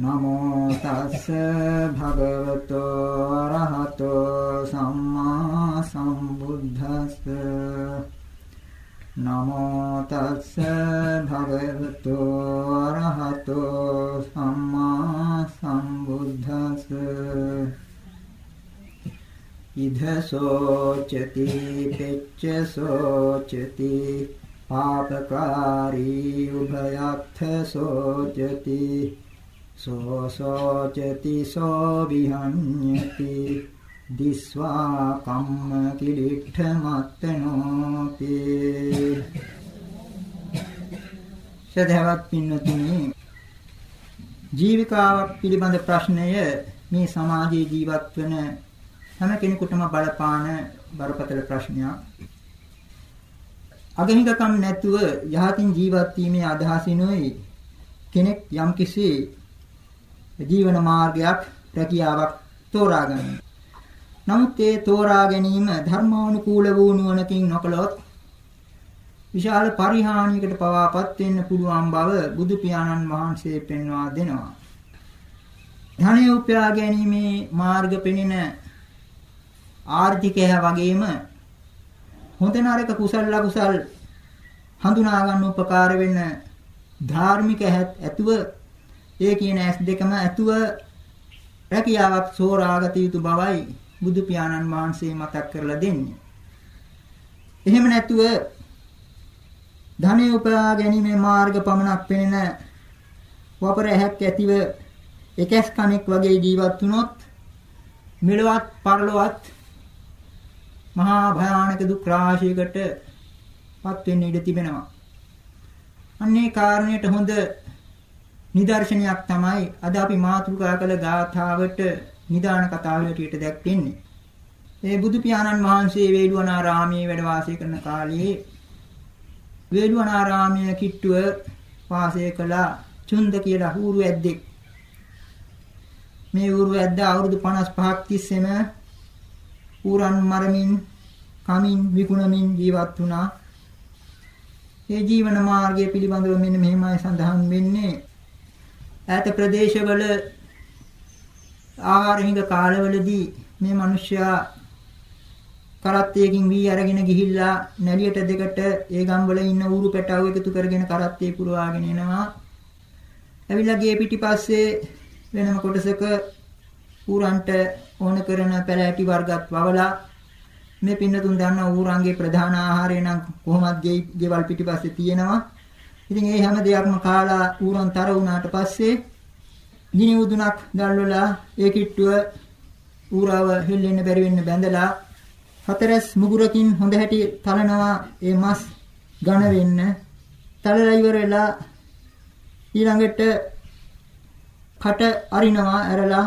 නමෝ තස්ස භගවතෝ අරහතෝ සම්මා සම්බුද්දස්ස නමෝ තස්ස භගවතෝ අරහතෝ සම්මා සම්බුද්දස්ස ඉදසෝචති පෙච්චසෝචති පාපකාරී උභයක්ඛ සෝචති සෝසෝචති සෝ විහඤ්ඤති දිස්වා කම්ම කිලිට්ඨ මත්තනෝති සදහවත් පින්නතුනි ජීවිකාවක් පිළිබඳ ප්‍රශ්නය මේ සමාජයේ ජීවත් වන හැම කෙනෙකුටම බලපාන බරපතල ප්‍රශ්නයක්. අගහිඟකම් නැතුව යහතින් ජීවත් වීමේ අදහසිනුයි කෙනෙක් යම්කිසි ජීවන මාර්ගයක් රැකියාවක් තෝරා ගන්නවා. නමුත් ඒ තෝරා ගැනීම ධර්මානුකූල වූ නුවණකින් නොකළොත් විශාල පරිහානියකට පවාපත් වෙන්න පුළුවන් බව බුදු පියාණන් වහන්සේ පෙන්වා දෙනවා. ධනය උපයා ගැනීමේ මාර්ග පෙනෙන ආර්ථිකය වගේම හොඳ නරක කුසල ලකුසල් හඳුනා ගන්න උපකාර වෙන ධාර්මික ඇතුව ඒ කියන ඇස් දෙකම ඇතුව රැකියාවක් සෝරාගත යුතු බවයි බුදු පියාණන් වහන්සේ මතක් කරලා දෙන්නේ. එහෙම නැතුව ධනෙ උපයා ගැනීමේ මාර්ග පමණක් පෙනෙන වපර ඇහැක් ඇතිව එකස් කණෙක් වගේ ජීවත් වුණොත් මෙලවත් පරලොවත් මහා භයානක දුක් රාශියකට පත් වෙන්න ඉඩ තිබෙනවා. අන්නේ කාරණයට හොඳ නිදර්ශනයක් තමයි අද අපි මාතෘකා කළ ගාථාවට නිදාන කතාව හැටියට දැක්වෙන්නේ. ඒ බුදු පියාණන් වහන්සේ වේළුවනාරාමයේ වැඩ වාසය කරන කාලයේ වේළුවනාරාමයේ කිට්ටුව වාසය කළ චුන්ද කියලා ඌරු ඇද්දෙක්. මේ ඌරු ඇද්ද අවුරුදු 55ක් තිස්සේම ඌරන් මරමින් කමින් විකුණමින් ජීවත් වුණා. ඒ ජීවන මාර්ගය පිළිබඳව මෙන්න මෙහිමයි සඳහන් වෙන්නේ. ඈත ප්‍රදේශවල ආහාර හිඟ කාලවලදී මේ මිනිස්සයා කරත්තයකින් වී අරගෙන ගිහිල්ලා නැලියට දෙකට ඒ ගම්වල ඉන්න ඌරු පැටව එකතු කරගෙන කරත්තේ පුරවාගෙන එනවා. ඇවිල්ලා ගේ පිටිපස්සේ වෙනම කොටසක ඌරන්ට ඕන කරන පැලෑටි වර්ගත් වවලා මේ පින්නතුන් දන්න ඌරන්ගේ ප්‍රධාන ආහාරය නම් කොහොමද ගෙවල් පිටිපස්සේ තියෙනවා. ඉතින් ඒ හැම දෙයක්ම කාලා ඌරන් තර වුණාට පස්සේ ගිනි උදුනක් දැල්වලා ඒ කිට්ටුව ඌරව හෙල්ලෙන්න බැරි වෙන්න බැඳලා හතරස් මුගුරකින් හොඳ හැටි තලනවා ඒ මස් ඝන වෙන්න. තලලා ඉවර වෙලා ඊළඟට කට අරිනවා ඇරලා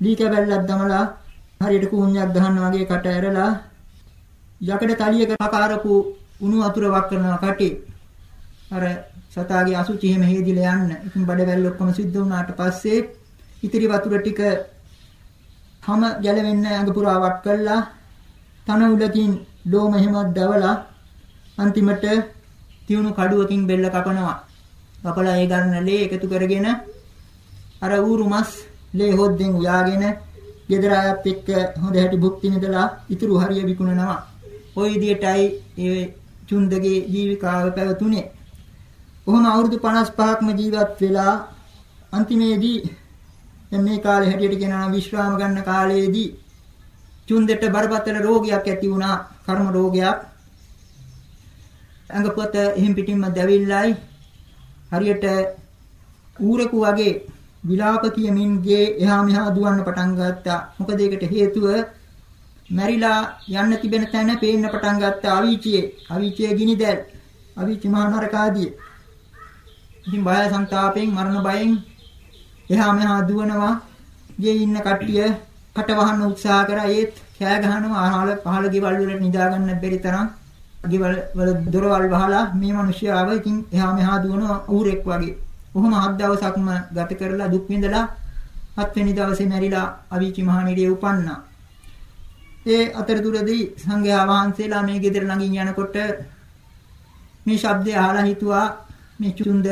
ලී කැබැල්ලක් දමලා හරියට කූණ්‍යක් ගහනවා වගේ කට ඇරලා යකඩ තලියක කකාරපු උණු වතුර වක් කරනවා කටේ. අර සතාගේ අසුචි එහෙම හේදිලා යන්න. ඉතින් බඩවැල් ඔක්කොම සිද්ධ වුණාට පස්සේ ඉතිරි වතුර ටික හැම ගැලවෙන්න ඇඟ පුරාවක් කළා. තන උලකින් ලෝම එහෙමත් දවලා අන්තිමට තියුණු කඩුවකින් බෙල්ල කපනවා. කපලා ඒ ගන්න ලේ එකතු කරගෙන අර ඌරු මස් ලේ හොද්දෙන් උයාගෙන ගෙදර අයත් එක්ක හොඳ හැටි භුක්ති විඳලා ඉතුරු හරිය විකුණනවා. ওই විදියටයි ඒ චුන්දගේ ජීවිකාව පැවතුනේ. කොහොම අවුරුදු 55ක්ම ජීවත් වෙලා අන්තිමේදී දැන් මේ කාලේ හැටියට කියනවා විශ්‍රාම ගන්න කාලයේදී චුන්දෙට බරපතල රෝගයක් ඇති වුණා. කර්ම රෝගයක්. අඟපොත එහෙම් පිටින්ම දැවිල්ලයි. හරියට ඌරෙකු වගේ විලාප කියමින් ගේ එහා මෙහා දුවන්න පටන් ගත්තා. මොකද ඒකට හේතුව මැරිලා යන්න තිබෙන තැන පේන්න පටන් ගත්තා අවීචියේ. අවීචියේ ගිනිදැල් අවීචි මහා නරකාදී ඉතින් බය සංతాපයෙන් මරණ බයෙන් එහා මෙහා දුවනවා. ගේ ඉන්න කට්ටිය කට වහන්න උත්සාහ කරා ඒත් කෑ ගහනවා අහල පහල ගෙවල් වල නිදා ගන්න බැරි තරම් ගෙවල් වල දොරවල් වහලා මේ මිනිස්සයාව ඉතින් එහා මෙහා දුවන ඌරෙක් වගේ. කොහොම හත් දවසක්ම ගත කරලා දුක් විඳලා හත්වෙනි දවසේ මැරිලා අවීචි මහණිරිය උපන්නා. ඒ අතරතුරදී සංඝයා වහන්සේලා මේ ගෙදර ළඟින් යනකොට මේ ශබ්දය අහලා හිතුවා මේ චුන්ද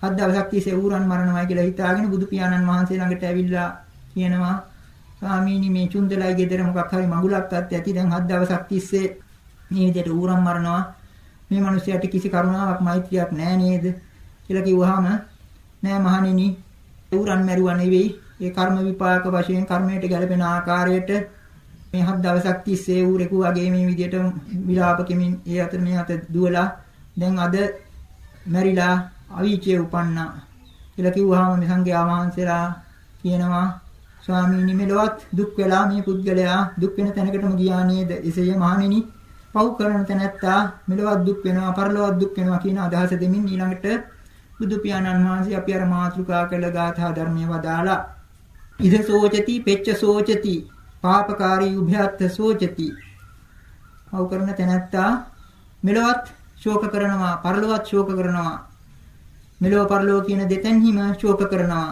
හත් දවසක් තිස්සේ ඌරන් මරණමයි කියලා හිතාගෙන බුදු පියාණන් වහන්සේ ළඟට ඇවිල්ලා කියනවා ස්වාමීනි මේ චුන්දලයි ගෙදර මොකක් හරි මඟුලක් අත් ඇති. දැන් හත් දවසක් තිස්සේ මේ විදිහට ඌරන් මරනවා. මේ මිනිහයාට කිසි කරුණාවක් මෛත්‍රියක් නැහැ නේද? කියලා කිව්වහම නෑ මහණෙනි ඌරන් මැරුවා නෙවෙයි. ඒ කර්ම විපාක වශයෙන් කර්මයට ගැලපෙන ආකාරයට මේ හත් දවසක් තිස්සේ ඌරෙකු වගේ මේ විදිහට විලාප කෙමින් ඒ අතර මේ අත දුවලා දැන් අද මැරිලා අවීචයේ උපන්නා කියලා කිව්වහම මේ සංඝයා වහන්සේලා කියනවා ස්වාමීනි මෙලොවත් දුක් වෙලා මේ පුද්ගලයා දුක් වෙන තැනකටම ගියා නේද? එසේය මහණෙනි පව් කරන තැනැත්තා මෙලොවත් දුක් වෙනවා පරලොවත් දුක් වෙනවා කියන අදහස දෙමින් ඊළඟට බුදු පියාණන් වහන්සේ අපි අර මාතෘකා කළ ගාථා ධර්මයේ වදාලා ඉද සෝචති පෙච්ච සෝචති පාපකාරී උභයත්ත සෝචති. පව් කරන තැනැත්තා මෙලොවත් ශෝක කරනවා, පරලොවත් ශෝක කරනවා. මෙලොව පරලොව කියන දෙතෙන්හිම ශෝක කරනවා.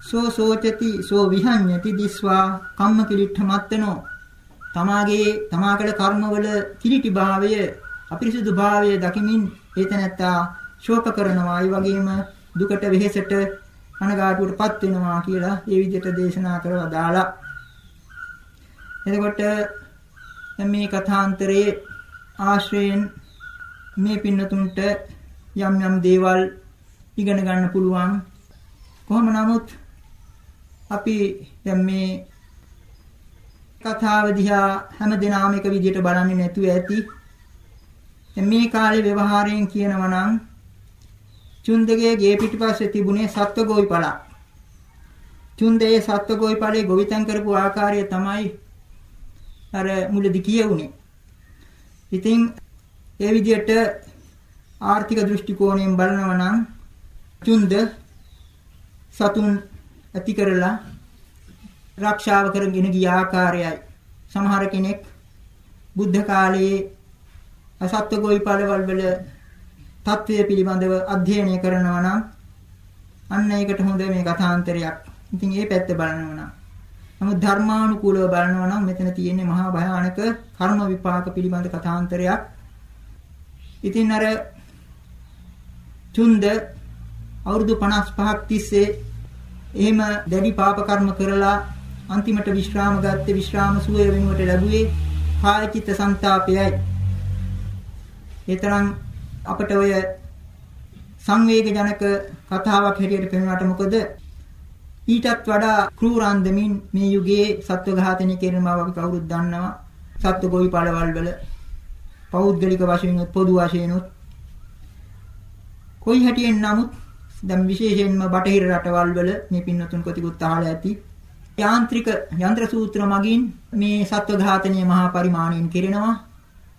සෝ සෝචති සෝ විහඤ්ඤති දිස්වා කම්ම කිලිට්ඨ මත්තනෝ තමාගේ තමාකල කර්මවල කිලිටි භාවය අපිරිසුදු භාවය දකිමින් ඒතනත්තා ශෝක කරනවා ඒ වගේම දුකට වෙහෙසට අනගාටුවටපත් වෙනවා කියලා ඒ විදිහට දේශනා කරලා දාලා එතකොට මේ කථාන්තරයේ ආශ්‍රයෙන් මේ පින්නතුන්ට යම් යම් දේවල් ඉගෙන ගන්න පුළුවන් කොහොම නමුත් අපි දැන් මේ කතාව දිහා හැම දිනම එක විදිහට බලන්නේ නැතුව ඇති මේ කාලේ ව්‍යවහාරයෙන් කියනවා නම් චුන්දගේ ගේ පිටිපස්සේ තිබුණේ සත්වගෝයි පළක්. චුන්දේ සත්වගෝයි පළේ ගොවිතැන් කරපු ආකාරය තමයි අර මුලදී කියුනේ. ඉතින් ඒ විදිහට ආර්ථික දෘෂ්ටි කෝණයෙන් බලනවා නම් චුන්ද සතුන් ඇති කරලා ආරක්ෂාව කරගෙන ගිය ආකාරයයි සමහර කෙනෙක් බුද්ධ කාලයේ අසත්ව ගොවි පළවල් වල తත්වය පිළිබඳව අධ්‍යයනය කරනවා නම් අන්න ඒකට හොඳ මේ කථාන්තරයක්. ඉතින් ඒ පැත්ත බලනවා නම් නමුත් ධර්මානුකූලව බලනවා නම් මෙතන තියෙන්නේ මහා භයානක කර්ම විපාක පිළිබඳ කථාන්තරයක්. ඉතින් අර චුන්ද අවුරුදු 55ක් තිස්සේ එහෙම දැඩි පාප කර්ම කරලා අන්තිමට විශ්‍රාම ගත්තේ විශ්‍රාම සුවය වෙනුවට ලැබුවේ කාය චිත්ත සංතාපයයි. ඒතරම් අපට ඔය සංවේගජනක කතාවක් හැටියට පෙනුනට මොකද ඊටත් වඩා ක්‍රූරාන්දමින් මේ යුගයේ සත්ව ඝාතනය කරන බව අපි කවුරුත් දන්නවා. සත්ව ගොවි පළවල් වල පෞද්ගලික වශයෙන් පොදු වශයෙන් කොයි හැටියෙන් නමුත් දැන් විශේෂයෙන්ම බටහිර රටවල් වල මේ පින්නතුන් කොතිකුත් අහලා ඇති යාන්ත්‍රික යන්ත්‍ර සූත්‍ර මගින් මේ සත්ව ඝාතනය මහා පරිමාණයෙන් කෙරෙනවා.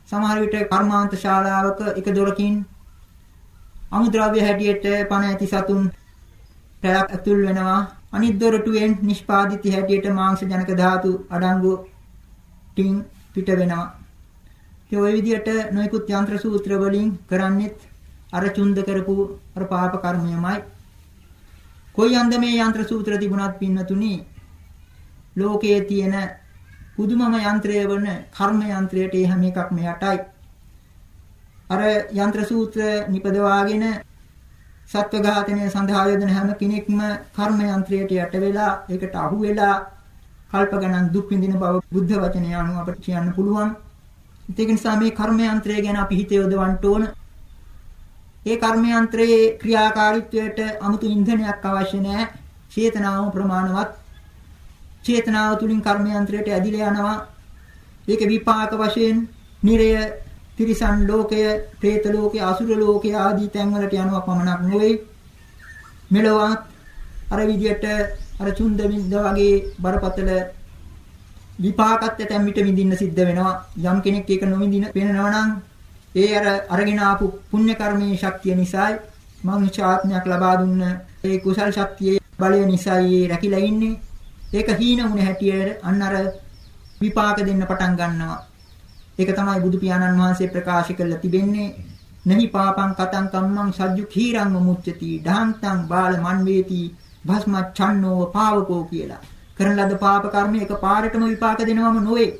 සමහර විට කර්මාන්ත ශාලාවක එක දොරකින් අමුද්‍රව්‍ය හැටියට පණ ඇති සතුන් පැයක් ඇතුල් වෙනවා. අනිත් දොරටුවෙන් නිෂ්පාදිත හැටියට මාංශ ජනක ධාතු අඩංගු ටින් පිට වෙනවා. ඒ ওই විදිහට නොයෙකුත් යන්ත්‍ර සූත්‍ර වලින් කරන්නේත් අර චුන්ද කරපු අර පාප කර්මයමයි කොයි අන්දමේ යන්ත්‍ර සූත්‍ර තිබුණත් පින්නතුනි ලෝකයේ තියෙන පුදුමම යන්ත්‍රය වන කර්ම යන්ත්‍රයට ඒ හැම එකක්ම යටයි. අර යන්ත්‍ර සූත්‍ර නිපදවාගෙන සත්ව ඝාතනය සඳහා යොදන හැම කෙනෙක්ම කර්ම යන්ත්‍රයට යට වෙලා ඒකට අහු වෙලා කල්ප ගණන් දුක් විඳින බව බුද්ධ වචනය අනුව අපට කියන්න පුළුවන්. ඒක නිසා මේ කර්මයන්ත්‍රය ගැන අපි හිත යොදවන්න ඕන. ඒ කර්මයන්ත්‍රයේ ක්‍රියාකාරීත්වයට 아무තු ඉන්ධනයක් අවශ්‍ය නැහැ. චේතනාව ප්‍රමාණවත්. චේතනාව තුලින් කර්මයන්ත්‍රයට ඇදිලා යනවා. ඒක විපාක වශයෙන් නිරය, තිරිසන් ලෝකය, പ്രേත ලෝකය, අසුර ලෝකය ආදී තැන්වලට යනවා පමණක් නෙවෙයි. මෙලොවත් අර විදියට අර චුන්ද විඳ වගේ බරපතල විපාකත් ඇතැම් විට විඳින්න සිද්ධ වෙනවා. යම් කෙනෙක් ඒක නොවිඳින වෙනවා නම් ඒ අර අරගෙන ආපු පුණ්‍ය කර්මයේ ශක්තිය නිසායි මනුෂ්‍ය ආත්මයක් ලබා දුන්න ඒ කුසල් ශක්තියේ බලය නිසායි රැකිලා ඉන්නේ. ඒක හීන වුණ හැටියට අන්න අර විපාක දෙන්න පටන් ගන්නවා. ඒක තමයි බුදු පියාණන් වහන්සේ ප්‍රකාශ කරලා තිබෙන්නේ. නහි පාපං කතං කම්මං සජ්ජු khīරං මුච්චති ඩාන්තං බාල මන්වේති භස්මච්ඡන්නෝ පාවකෝ කියලා. කරන ලද පාප කර්ම එක පාරටම විපාක දෙනවම නොවේ.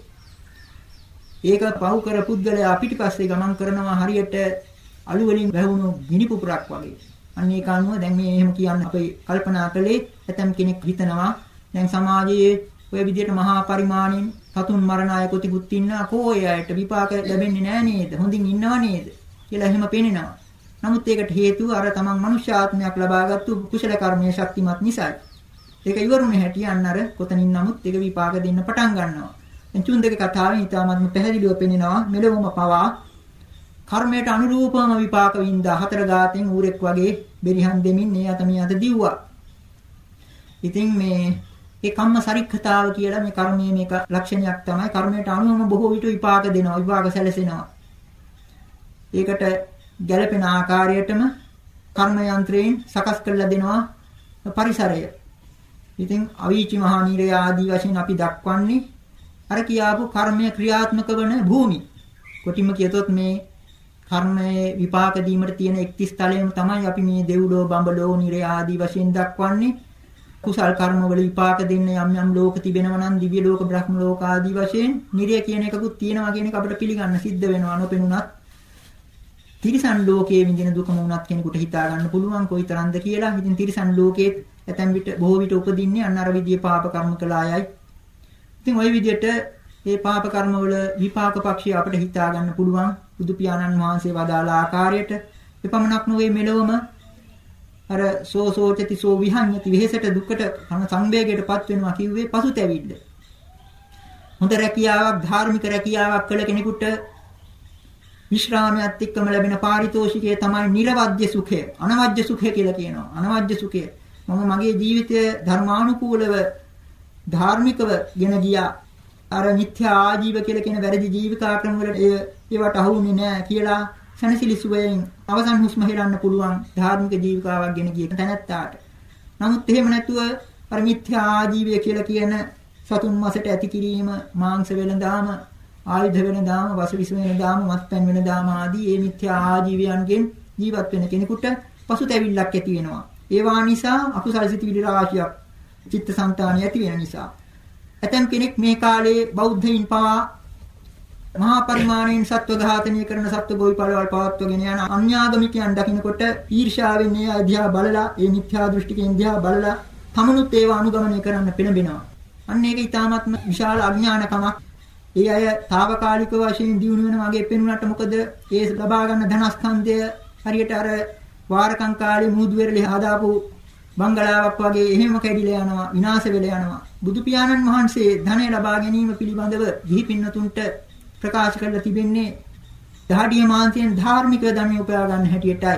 ඒක පහු කර පුද්ගලයා පිටිපස්සේ ගමන් කරනවා හරියට අලු වලින් වැහුණු ගිනි පුපුරක් වගේ. අන්න ඒක අනුව දැන් මේ එහෙම කියන්න අපි කල්පනා කළේ ඇතම් කෙනෙක් හිතනවා දැන් සමාජයේ ඔය විදිහට මහා පරිමාණයෙන් සතුන් මරණ අය කොටිකුත් ඉන්නා කෝය අයට විපාක ලැබෙන්නේ නැහැ නේද? හොඳින් ඉන්නව නේද? කියලා එහෙම පේනවා. නමුත් ඒකට හේතුව අර තමන් මනුෂ්‍ය ආත්මයක් ලබාගත්තු කුසල කර්මයේ ශක්තිමත් නිසායි. ඒක ඉවරුනේ හැටි අන්න අර කොතනින් නමුත් ඒක විපාක දෙන්න පටන් ගන්නවා. දැන් චුන් දෙක කතාවෙන් ඊටමත්ම පැහැදිලිව පෙන්නනවා මෙලොවම පවා කර්මයට අනුරූපවම විපාක වින්දා හතර ගාතෙන් ඌරෙක් වගේ බෙරිහන් දෙමින් මේ අත මේ අත දිව්වා. ඉතින් මේ ඒ කම්ම සරික්ඛතාව කියලා මේ කර්මයේ මේක ලක්ෂණයක් තමයි කර්මයට අනුවම බොහෝ විට විපාක දෙනවා විපාක සැලසෙනවා ඒකට ගැළපෙන ආකාරයටම කර්ම යන්ත්‍රයෙන් සකස් කරලා දෙනවා පරිසරය ඉතින් අවීචි මහා නීරය ආදී වශයෙන් අපි දක්වන්නේ අර කියාපු කර්මය ක්‍රියාත්මක වන භූමි කොටිම කියතොත් මේ කර්මයේ විපාක දීමට තියෙන එක්තිස් තලයෙන් තමයි අපි මේ දෙව්ලෝ බඹලෝ නිරය ආදී වශයෙන් දක්වන්නේ. කුසල් කර්ම වල විපාක දෙන්න යම් යම් ලෝක තිබෙනවා නම් දිව්‍ය ලෝක බ්‍රහ්ම ලෝක ආදී වශයෙන් නිරය කියන එකකුත් තියෙනවා කියන එක අපිට පිළිගන්න සිද්ධ වෙනවා නොපෙනුනත් තිරිසන් ලෝකයේ විඳින දුකම උනත් කෙනෙකුට හිතා ගන්න පුළුවන් කොයිතරම්ද කියලා. ඉතින් තිරිසන් ලෝකයේ ඇතැම් විට බොහෝ විට උපදින්නේ අන්න අර විදිය පාප කර්ම කළ අයයි. ඉතින් ওই විදියට මේ පාප කර්ම වල විපාක පක්ෂය අපිට හිතා ගන්න පුළුවන්. බුදු පියාණන් වහන්සේ වදාළ ආකාරයට එපමණක් නොවේ මෙලොවම අර සෝසෝචති සෝ විහඤ්ඤති වෙහෙසට දුකට කන සංවේගයටපත් වෙනවා කිව්වේ පසුතැවිල්ල. හොඳ රැකියාවක් ධාර්මික රැකියාවක් කළ කෙනෙකුට විශ්‍රාමයත් එක්කම ලැබෙන පාරිතෝෂිකය තමයි නිර්වද්‍ය සුඛය. අනවජ්‍ය සුඛය කියලා කියනවා. අනවජ්‍ය සුඛය. මම මගේ ජීවිතය ධර්මානුකූලව ධාර්මිකව ගෙන ගියා. අර මිත්‍යා ආජීව කියලා කියන වැරදි ජීවිකා ක්‍රම වලට ඒවට අහුුනේ නැහැ කියලා සනසිලි සුවයෙන් අවසන් හුස්ම හෙලන්න පුළුවන් ධාර්මික ජීවිකාවක් ගෙන ගිය තැනැත්තාට. නමුත් එහෙම නැතුව අර මිත්‍යා ආජීවය කියලා කියන සතුන් මසට ඇති කිරීම මාංශ වෙනදාම ආයුධ වෙනදාම වසවිස වෙනදාම මත්පැන් වෙනදාම ආදී මේ මිත්‍යා ආජීවයන්ගෙන් ජීවත් වෙන කෙනෙකුට පසුතැවිල්ලක් ඇති වෙනවා. ඒවා නිසා අකුසල සිතිවිලි රාශියක් චිත්තසංතානිය ඇති වෙන නිසා. ඇතම් කෙනෙක් මේ කාලේ බෞද්ධයින් පවා මහා පරිමාණයෙන් සත්ව ඝාතනය කරන සත්ව ගොවිපළවල් පවත්වගෙන යන අන්‍යාගමිකයන් දකින්නකොට ඊර්ෂ්‍යාවෙන් ඒ අධ්‍යා බලලා ඒ මිත්‍යා දෘෂ්ටිකෙන් දිහා බලලා තමනුත් ඒවා අනුගමනය කරන්න පෙළඹෙනවා. අන්න ඒක ඊටාත්ම විශාල අඥානකමක්. ඒ අය తాවකාලික වශයෙන් දිනු වෙන වගේ පෙනුනට මොකද ඒ ලබා ගන්න ධනස්කන්ධය හරියට අර වාරකම් කාලේ මූදු වෙරළේ හදාපු බංගලාවක් වගේ එහෙම කැඩිලා යනවා විනාශ වෙලා යනවා බුදු පියාණන් වහන්සේ ධනය ලබා ගැනීම පිළිබඳව ගිහි පින්නතුන්ට ප්‍රකාශ කරලා තිබෙන්නේ දහඩිය මාංශයෙන් ධාර්මික ධනය උපයා ගන්න හැටියටයි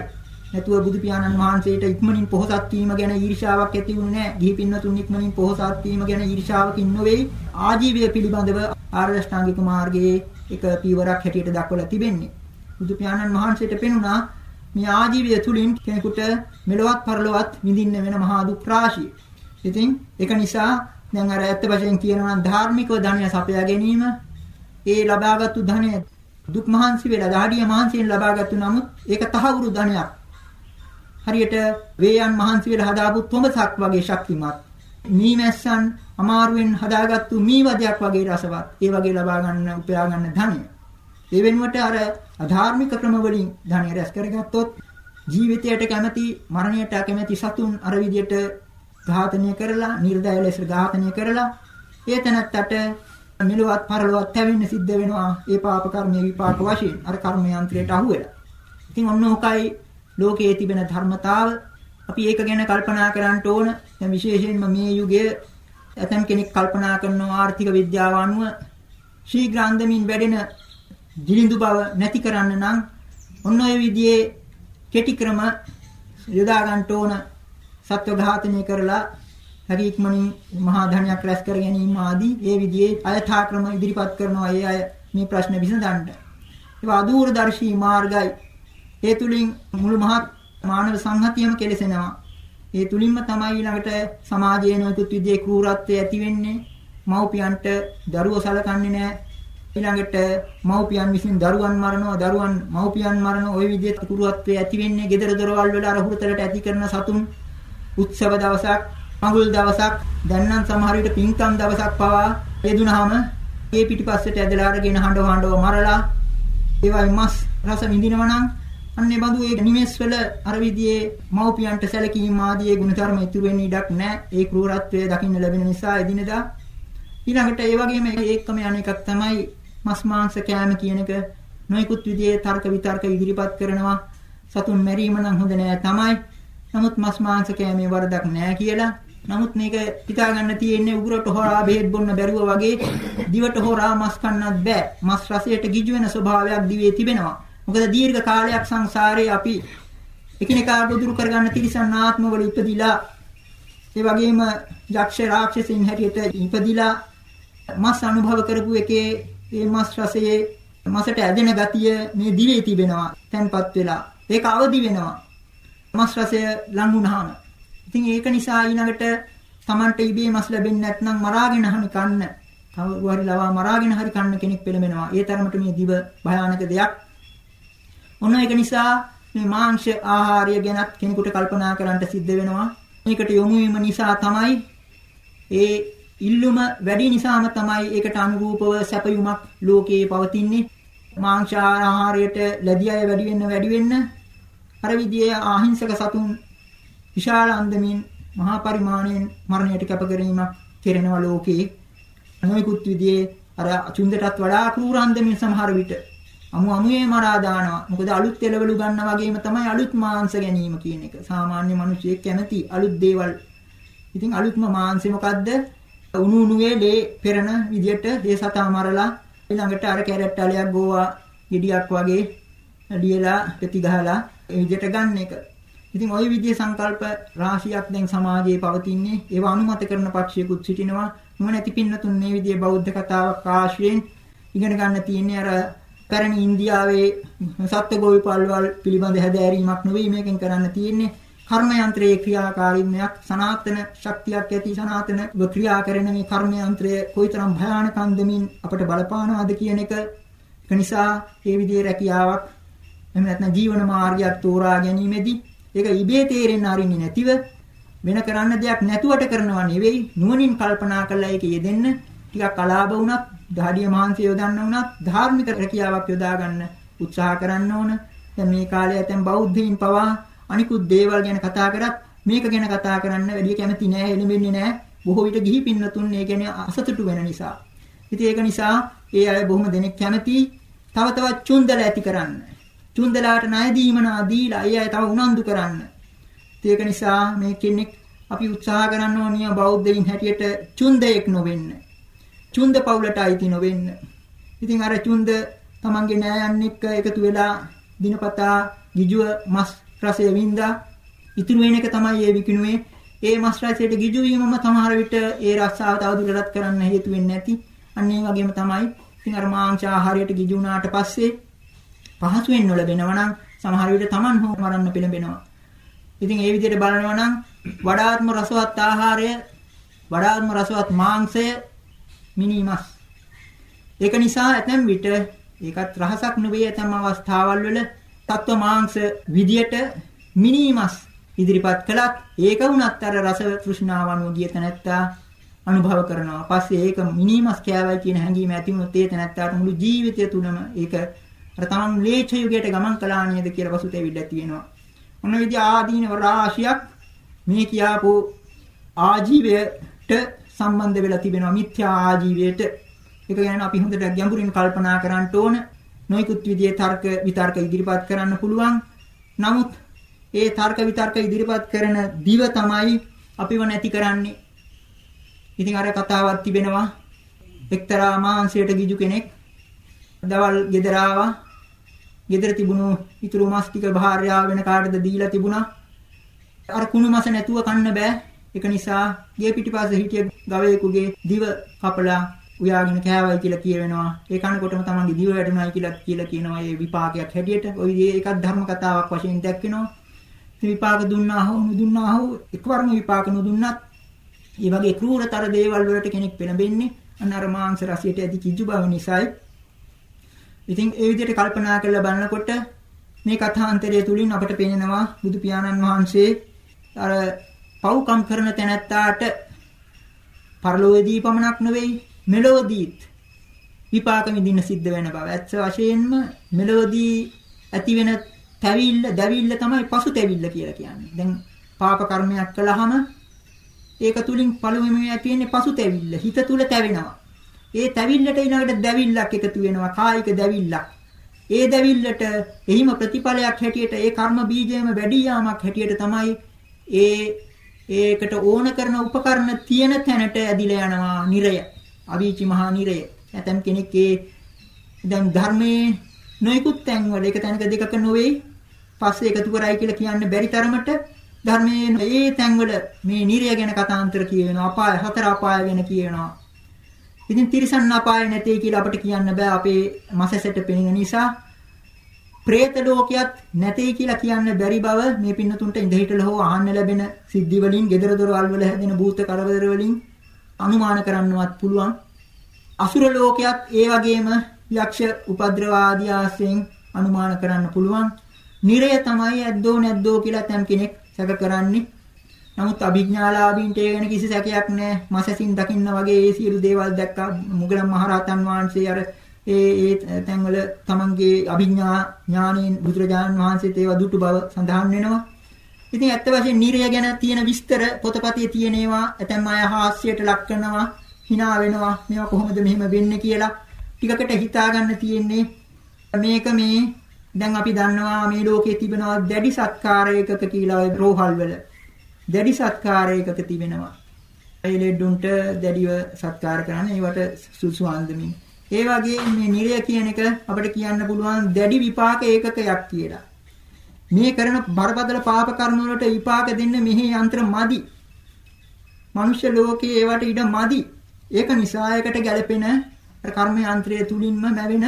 නැතුව බුදු පියාණන් වහන්සේට ඉක්මනින් පොහොසත් වීම ගැන ඊර්ෂාවක් ඇති වුණේ නැහැ. ගිහි පින්නතුන් ඉක්මනින් පොහොසත් වීම ගැන ඊර්ෂාවකින් නොවේ. ආජීවය පිළිබඳව ආර්ය අෂ්ටාංගික මාර්ගයේ එක පීවරක් හැටියට දක්වලා තිබෙන්නේ. බුදු පියාණන් වහන්සේට පෙනුණා මේ ආජීවය තුලින් කෙනෙකුට මෙලොවත් පරලොවත් විඳින්න වෙන මහා දුක් රාශිය. ඉතින් ඒක නිසා දැන් අර ඇත්ත වශයෙන් කියනවා නම් ධාර්මිකව ධනය සපයා ගැනීම ඒ ලබාගත්තු ධනය දුක් මහන්සි වෙලා දහඩිය මහන්සියෙන් ලබාගත්තු නමුත් ඒක තහවුරු ධනයක්. හරියට වේයන් මහන්සි වෙලා හදාපු තොඹසක් වගේ ශක්තිමත්. මීමැස්සන් අමාරුවෙන් හදාගත්තු මීවදයක් වගේ රසවත්. ඒ වගේ ලබා ගන්න උපයා ගන්න ධනය. ඒ වෙනුවට අර අධාර්මික ක්‍රම වලින් ධනය රැස් කරගත්තොත් ජීවිතයට කැමැති මරණයට කැමැති සතුන් අර විදියට ඝාතනය කරලා නිර්දය ලෙස ඝාතනය කරලා ඒ තැනත්තට මෙලොවත් පරලොවත් තැවෙන්න සිද්ධ වෙනවා ඒ පාප කර්මයේ විපාක වශයෙන් අර කර්ම යන්ත්‍රයට අහු වෙලා. ඉතින් ඔන්න ඔකයි ලෝකයේ තිබෙන ධර්මතාව අපි ඒක ගැන කල්පනා කරන්න ඕන. දැන් විශේෂයෙන්ම මේ යුගයේ ඇතම් කෙනෙක් කල්පනා කරනවා ආර්ථික විද්‍යාව අනුව ශීඝ්‍රාන්දමින් වැඩෙන දිලිඳු බව නැති කරන්න නම් ඔන්න ඔය විදිහේ කෙටි ක්‍රම යොදා ගන්න ඕන සත්ව ඝාතනය කරලා හරි ඉක්මනින් මහා ධනයක් රැස් කර ගැනීම ආදී ඒ විදිහේ අයථා ක්‍රම ඉදිරිපත් කරනවා ඒ අය මේ ප්‍රශ්න විසඳන්න. ඒවා අදූරදර්ශී මාර්ගයි. ඒ තුලින් මුළු මහත් මානව සංහතියම කෙලසෙනවා. ඒ තුලින්ම තමයි ඊළඟට සමාජයේ නොයෙකුත් විදිහේ ක්‍රූරත්වය ඇති වෙන්නේ. මව්පියන්ට දරුවෝ සලකන්නේ නැහැ. ඊළඟට මව්පියන් විසින් දරුවන් මරනවා දරුවන් මව්පියන් මරන ওই විදිහට කුරුවත්වයේ ඇති වෙන්නේ gedara දොරවල් වල අර හුරතලට ඇති කරන සතුන්. උත්සව දවසක් මඟුල් දවසක් දැන් නම් සමහර විට පින්කම් දවසක් පවා යෙදුනහම ඒ පිටිපස්සට ඇදලා අරගෙන හඬව හඬව මරලා ඒවයි මස් රස විඳිනවා නම් අන්නේ බඳු ඒ නිමෙස් වල අර විදිහේ මව්පියන්ට සැලකීම් ආදී ගුණධර්ම ඉතුරු වෙන්න ඉඩක් නැහැ. ඒ ක්‍රූරත්වය දකින්න ලැබෙන නිසා එදිනදා ඊළඟට ඒ වගේම ඒකම යන එකක් තමයි මස් මාංශ කෑම කියන එක නොයෙකුත් විදිහේ තර්ක විතර්ක ඉදිරිපත් කරනවා. සතුන් මැරීම නම් හොඳ නෑ තමයි. නමුත් මස් මාංශ කෑමේ වරදක් නෑ කියලා. නමුත් මේක හිතා ගන්න තියෙන්නේ උගුරට හොරා බෙහෙත් බොන්න බැරුව වගේ දිවට හොරා මස් කන්නත් බෑ. මස් රසයට ගිජු වෙන ස්වභාවයක් දිවේ තිබෙනවා. මොකද දීර්ඝ කාලයක් සංසාරේ අපි එකිනෙකා ගොදුරු කරගන්න තිරිසන් ආත්මවල ඉපදිලා ඒ වගේම යක්ෂ රාක්ෂසින් හැටියට ඉපදිලා මස් අනුභව කරපු එකේ ඒ මස් රසයේ මසට ඇදෙන ගතිය මේ දිවේ තිබෙනවා තැන්පත් වෙලා. ඒක අවදි වෙනවා. මස් රසය ලං වුණාම. ඉතින් ඒක නිසා ඊළඟට Tamanට ඉබේ මස් ලැබෙන්නේ නැත්නම් මරාගෙන හරි කන්න. කවුරු හරි ලවා මරාගෙන හරි කන්න කෙනෙක් පෙළඹෙනවා. ඒ තරමට මේ දිව භයානක දෙයක්. ඔන්න ඒක නිසා මේ මාංශ ආහාරය ගැනත් කෙනෙකුට කල්පනා කරන්න සිද්ධ වෙනවා. මේකට යොමු වීම නිසා තමයි ඒ ඉල්ලුම වැඩි නිසාම තමයි ඒකට අනුරූපව සැපයුමක් ලෝකයේ පවතින්නේ. මාංශ ආහාරයට ලැබිය අය වැඩි වෙන්න වැඩි වෙන්න අර විදියේ අහිංසක සතුන් විශාල අන්දමින් මහා පරිමාණයෙන් මරණයට කැප කිරීමක් කෙරෙනවා ලෝකේ. නොයෙකුත් විදියේ අර චුන්දටත් වඩා කෲර අන්දමින් සමහර විට අමු අමුයේ මරා දානවා. මොකද අලුත් එළවලු ගන්න වගේම තමයි අලුත් මාංශ ගැනීම කියන එක. සාමාන්‍ය මිනිස්සෙක් කැමති අලුත් දේවල්. ඉතින් අලුත්ම මාංශය මොකද්ද? උණු උණුවේ ලේ පෙරන විදියට දේ සතා මරලා ඊළඟට අර කැරට් අලයක් ගෝවා ගෙඩියක් වගේ ලියලා පෙති ගහලා ඒ විදියට ගන්න එක. ඉතින් ওই විදිහේ සංකල්ප රාශියක් දැන් සමාජයේ පවතින්නේ ඒවා අනුමත කරන පක්ෂයකුත් සිටිනවා. නුවණැති පින්නතුන් මේ විදිහේ බෞද්ධ කතාවක් ආශ්‍රයෙන් ඉගෙන ගන්න තියෙන්නේ අර පැරණි ඉන්දියාවේ සත්ත්වගෝවිපල්වල් පිළිබඳ හැදෑරීමක් නෙවෙයි මේකෙන් කරන්න තියෙන්නේ කර්ම යන්ත්‍රයේ ක්‍රියාකාරීත්වයක් සනාතන ශක්තියක් ඇති සනාතන ක්‍රියා කරන මේ කර්ම යන්ත්‍රය කොයිතරම් භයානකම් දෙමින් අපට බලපානවද කියන එක ඒක නිසා මේ විදිහේ රැකියාවක් එහෙම නැත්නම් ජීවන මාර්ගයක් තෝරා ගැනීමේදී ඒක ඉබේ තේරෙන්න අරින්නේ නැතිව වෙන කරන්න දෙයක් නැතුවට කරනවා නෙවෙයි නුවණින් කල්පනා කරලා ඒක යෙදෙන්න ටිකක් අලාභ වුණත් දහඩිය මහන්සිය යොදන්න වුණත් ධාර්මික රැකියාවක් යොදා ගන්න උත්සාහ කරන්න ඕන. දැන් මේ කාලේ ඇතැම් බෞද්ධයින් පවා අනිකුත් දේවල් ගැන කතා කරත් මේක ගැන කතා කරන්න වැඩි කැමති නෑ එළඹෙන්නේ නෑ. බොහෝ විට ගිහි පින්නතුන් ඒ ගැන අසතුටු වෙන නිසා. ඉතින් ඒක නිසා ඒ අය බොහොම දෙනෙක් කැමති තව තවත් චුන්දල ඇති කරන්න. චුන්දලාට ණය දීමනා දීලා අය තව උනන්දු කරන්න. ඒක නිසා මේ කෙනෙක් අපි උත්සාහ කරන්න ඕනිය බෞද්ධයින් හැටියට චුන්දයෙක් නොවෙන්න. චුන්ද පවුලට අයිති නොවෙන්න. ඉතින් අර චුන්ද තමන්ගේ නෑයන් එක්ක එකතු වෙලා දිනපතා ගිජුව මස් රසය වින්දා ඉතුරු වෙන එක තමයි ඒ විකිණුවේ. ඒ මස් රසයට ගිජු වීමම සමහර විට ඒ රසාව තවදුරටත් කරන්න හේතු වෙන්නේ නැති. අන්න ඒ වගේම තමයි. ඉතින් අර මාංශ ආහාරයට ගිජු වුණාට පස්සේ පහසුවෙන් නොලැබෙනවා නම් සමහර විට Taman හෝ මරන්න පෙළඹෙනවා. ඉතින් ඒ විදිහට බලනවා නම් වඩාත්ම රසවත් ආහාරය වඩාත්ම රසවත් මාංශය මිනිමස්. ඒක නිසා ඇතැම් විට ඒකත් රහසක් නෙවෙයි ඇතැම් අවස්ථාවල් වල තත්ත්ව මාංශ විදියට මිනිමස් ඉදිරිපත් කළත් ඒක වුණත් අර රස තෘෂ්ණාව අනුව ගිය තැනැත්තා අනුභව කරනවා. පස්සේ ඒක මිනිමස් කෑවයි කියන හැඟීම ඇති වුණොත් ඒ තැනැත්තාට මුළු ජීවිතය තුනම ඒක අර තමන් ලේච්ඡ යුගයට ගමන් කළා නේද කියලා පසුතැවිල්ල තියෙනවා. මොන විදිහ ආදීනව රාශියක් මේ කියාපු ආජීවයට සම්බන්ධ වෙලා තිබෙනවා මිත්‍යා ආජීවයට. ඒක ගැන අපි හොඳට ගැඹුරින් කල්පනා කරන්න ඕන. නොයිකුත් විදිහේ තර්ක විතර්ක ඉදිරිපත් කරන්න පුළුවන්. නමුත් ඒ තර්ක විතර්ක ඉදිරිපත් කරන දිව තමයි අපිව නැති කරන්නේ. ඉතින් අර කතාවක් තිබෙනවා එක්තරා මාංශයට ගිජු කෙනෙක් දවල් ගෙදර ආවා. ගෙදර තිබුණු ඉතුරු මස් ටික භාර්යාව වෙන කාටද දීලා තිබුණා. අර කුණු මස නැතුව කන්න බෑ. ඒක නිසා ගේ පිටිපස්සේ හිටිය ගවයෙකුගේ දිව කපලා උයාගෙන කෑවයි කියලා කියවෙනවා. ඒ කනකොටම තමන්ගේ දිව වැටුණායි කියලා කියලා කියනවා. ඒ විපාකයක් හැටියට. ওই ඒකත් ධර්ම කතාවක් වශයෙන් දැක්කෙනවා. විපාක දුන්නා හෝ නුදුන්නා හෝ එක්වරම විපාක නුදුන්නත් මේ වගේ ක්‍රූරතර දේවල් වලට කෙනෙක් පෙළඹෙන්නේ අන්න අර මාංශ රසයට ඇති කිජු බව නිසායි. ඉතින් ඒ විදිහට කල්පනා කරලා බලනකොට මේ කථාන්තරය තුලින් අපට පේනවා බුදු පියාණන් වහන්සේ අර පව්කම් කරන තැනැත්තාට පරලෝකදී පමණක් නෙවෙයි මෙලොවදීත් විපාක විඳින්න සිද්ධ වෙන බව. ඇත්ත වශයෙන්ම මෙලොවදී ඇති වෙන තැවිල්ල, දැවිල්ල තමයි පසුතැවිල්ල කියලා කියන්නේ. දැන් පාප කර්මයක් කළාම ඒක තුලින් පළවෙනිම ඇති වෙන්නේ පසුතැවිල්ල. හිත තුල තැවෙනවා. ඒ තැවිල්ලට ඊළඟට දැවිල්ලක් එකතු වෙනවා. කායික දැවිල්ලක්. ඒ දැවිල්ලට එහිම ප්‍රතිඵලයක් හැටියට ඒ කර්ම බීජයම වැඩි යාමක් හැටියට තමයි ඒ ඒකට ඕන කරන උපකරණ තියෙන තැනට ඇදිලා යනවා නිරය. අවීචි මහා නිරය. ඇතම් කෙනෙක් ඒ දැන් ධර්මයේ නොයෙකුත් තැන්වල එක තැනක දෙකක නොවේ පස්සේ එකතු කරයි කියලා කියන්න බැරි තරමට ධර්මයේ ඒ තැන්වල මේ නිරය ගැන කතාන්තර කියවෙනවා. අපාය හතර අපාය ගැන කියවෙනවා. ඉතින් තිරිසන් අපාය නැtei කියලා අපිට කියන්න බෑ අපේ මසසට පෙනෙන නිසා പ്രേත ලෝකයක් නැtei කියලා කියන්න බැරි බව මේ පින්නතුන්ට ඉඳහිටල හෝ අහන්න ලැබෙන සිද්ධි වලින්, gedara dorawal වල හැදෙන භූත කරදර වලින් අනුමාන කරන්නවත් පුළුවන්. අසුර ලෝකයක් ඒ වගේම යක්ෂ උපද්‍රව ආදී ආශ්‍රයෙන් අනුමාන කරන්න පුළුවන්. නිරය තමයි ඇද්දෝ නැද්දෝ කියලා තම් කෙනෙක් සැක කරන්නේ. නමුත් අභිඥාලාභීන්ට ඒ ගැන කිසි සැකයක් නැහැ. මසසින් දකින්න වගේ ඒ සියලු දේවල් දැක්කා. මුගලන් මහරහතන් වහන්සේ අර ඒ ඒ තැන්වල තමන්ගේ අභිඥා ඥානයෙන් බුදුරජාණන් වහන්සේට ඒවා දුටු බව සඳහන් වෙනවා. ඉතින් ඇත්ත වශයෙන් නිරය ගැන තියෙන විස්තර පොතපතේ තියෙන ඒවා ඇතැම් අය හාස්‍යයට ලක් කරනවා, hina වෙනවා. මේවා කොහොමද මෙහෙම වෙන්නේ කියලා ටිකකට හිතා ගන්න තියෙන්නේ. මේක මේ දැන් අපි දන්නවා මේ ලෝකයේ තිබෙනවා දැඩි සත්කාරයකක කියලා රෝහල් වල. දැඩි සත්කාරයකක තිබෙනවා. ඒ ලෙඩුන්ට දැඩිව සත්කාර කරන ඒවට සුසු ආන්දමින්. ඒ වගේ මේ නිරය කියන එක අපිට කියන්න පුළුවන් දැඩි විපාක ඒකකයක් කියලා. මේ කරන බරපතල පාප කර්ම වලට විපාක දෙන්න මෙහි යන්ත්‍ර මදි. මනුෂ්‍ය ලෝකයේ ඒවට ඉඩ මදි. ඒක නිසා ඒකට ගැළපෙන කර්ම යන්ත්‍රය තුලින්ම ලැබෙන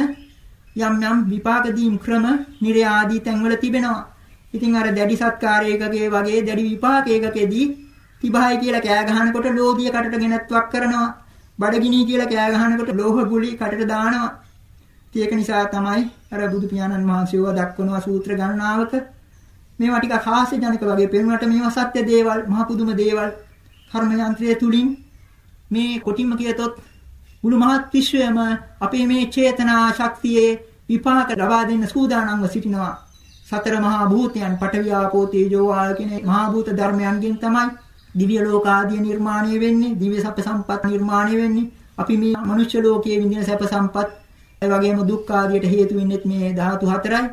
යම් යම් විපාක දීම් ක්‍රම නිර්ය ආදී තැන්වල තිබෙනවා. ඉතින් අර දැඩි සත්කාරයකගේ වගේ දැඩි විපාකයකකදී තිබහයි කියලා කෑ ගහනකොට ලෝභිය කටට ගෙනත්වක් කරනවා. බඩගිනි කියලා කෑ ගහනකොට ලෝහ ගුලි කටට දානවා. ඒක නිසා තමයි අර බුදු පියාණන් වහන්සේව දක්වනවා සූත්‍ර ගණනාවක මේවා ටිකක් හාස්‍යජනක වගේ පෙනුනට මේවා සත්‍ය දේවල් මහ පුදුම දේවල් කර්ම යන්ත්‍රය තුලින් මේ කොටින්ම කියතොත් මුළු මහත් විශ්වයම අපේ මේ චේතනා ශක්තියේ විපාක ලබා දෙන්න සූදානම්ව සිටිනවා. සතර මහා භූතයන් පඨවි ආපෝ තේජෝ වායු කියන මහා භූත ධර්මයන්ගෙන් තමයි දිව්‍ය ලෝක ආදී නිර්මාණය වෙන්නේ දිව්‍ය සැප සම්පත් නිර්මාණය වෙන්නේ. අපි මේ මනුෂ්‍ය ලෝකයේ විඳින සැප සම්පත් ඒ වගේම දුක් ආදියට හේතු වෙන්නේ මේ ධාතු හතරයි.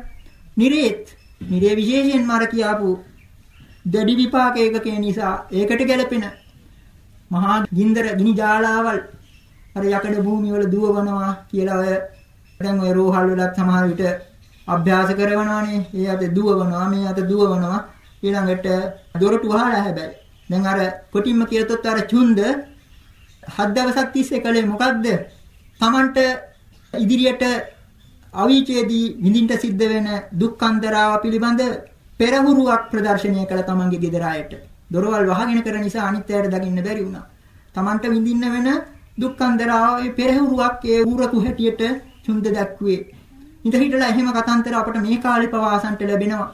නිරේත් නිරේ විශේෂයෙන්ම අර කියාපු දැඩි විපාක ඒකකේ නිසා ඒකට ගැලපෙන මහා ගින්දර ගිනි ජාලාවල් අර යකඩ භූමිය වල දුවවනවා කියලා ඔය දැන් ඔය රෝහල් වලත් සමහර විට අභ්‍යාස කරනවානේ. ඒ අත දුවවනවා, මේ අත දුවවනවා. ඊළඟට දොරටු වහලා හැබැයි. දැන් අර කොටින්ම කියතොත් අර චුන්ද හත් දවසක් තිස්සේ කලේ මොකද්ද? Tamanට ඉදිරියට අවීචයේදී විඳින්න සිද්ධ වෙන දුක්ඛන්දරාව පිළිබඳ පෙරහුරුවක් ප්‍රදර්ශනය කළ තමන්ගේ ගෙදර අයට. දොරවල් වහගෙන කර නිසා අනිත් අයට දකින්න බැරි වුණා. තමන්ට විඳින්න වෙන දුක්ඛන්දරාවේ පෙරහුරුවක් ඒ ඌරතු හැටියට චුන්ද දැක්ුවේ. ඉඳ හිටලා එහෙම කතාන්තර අපට මේ කාලේ පවාසන්ට ලැබෙනවා.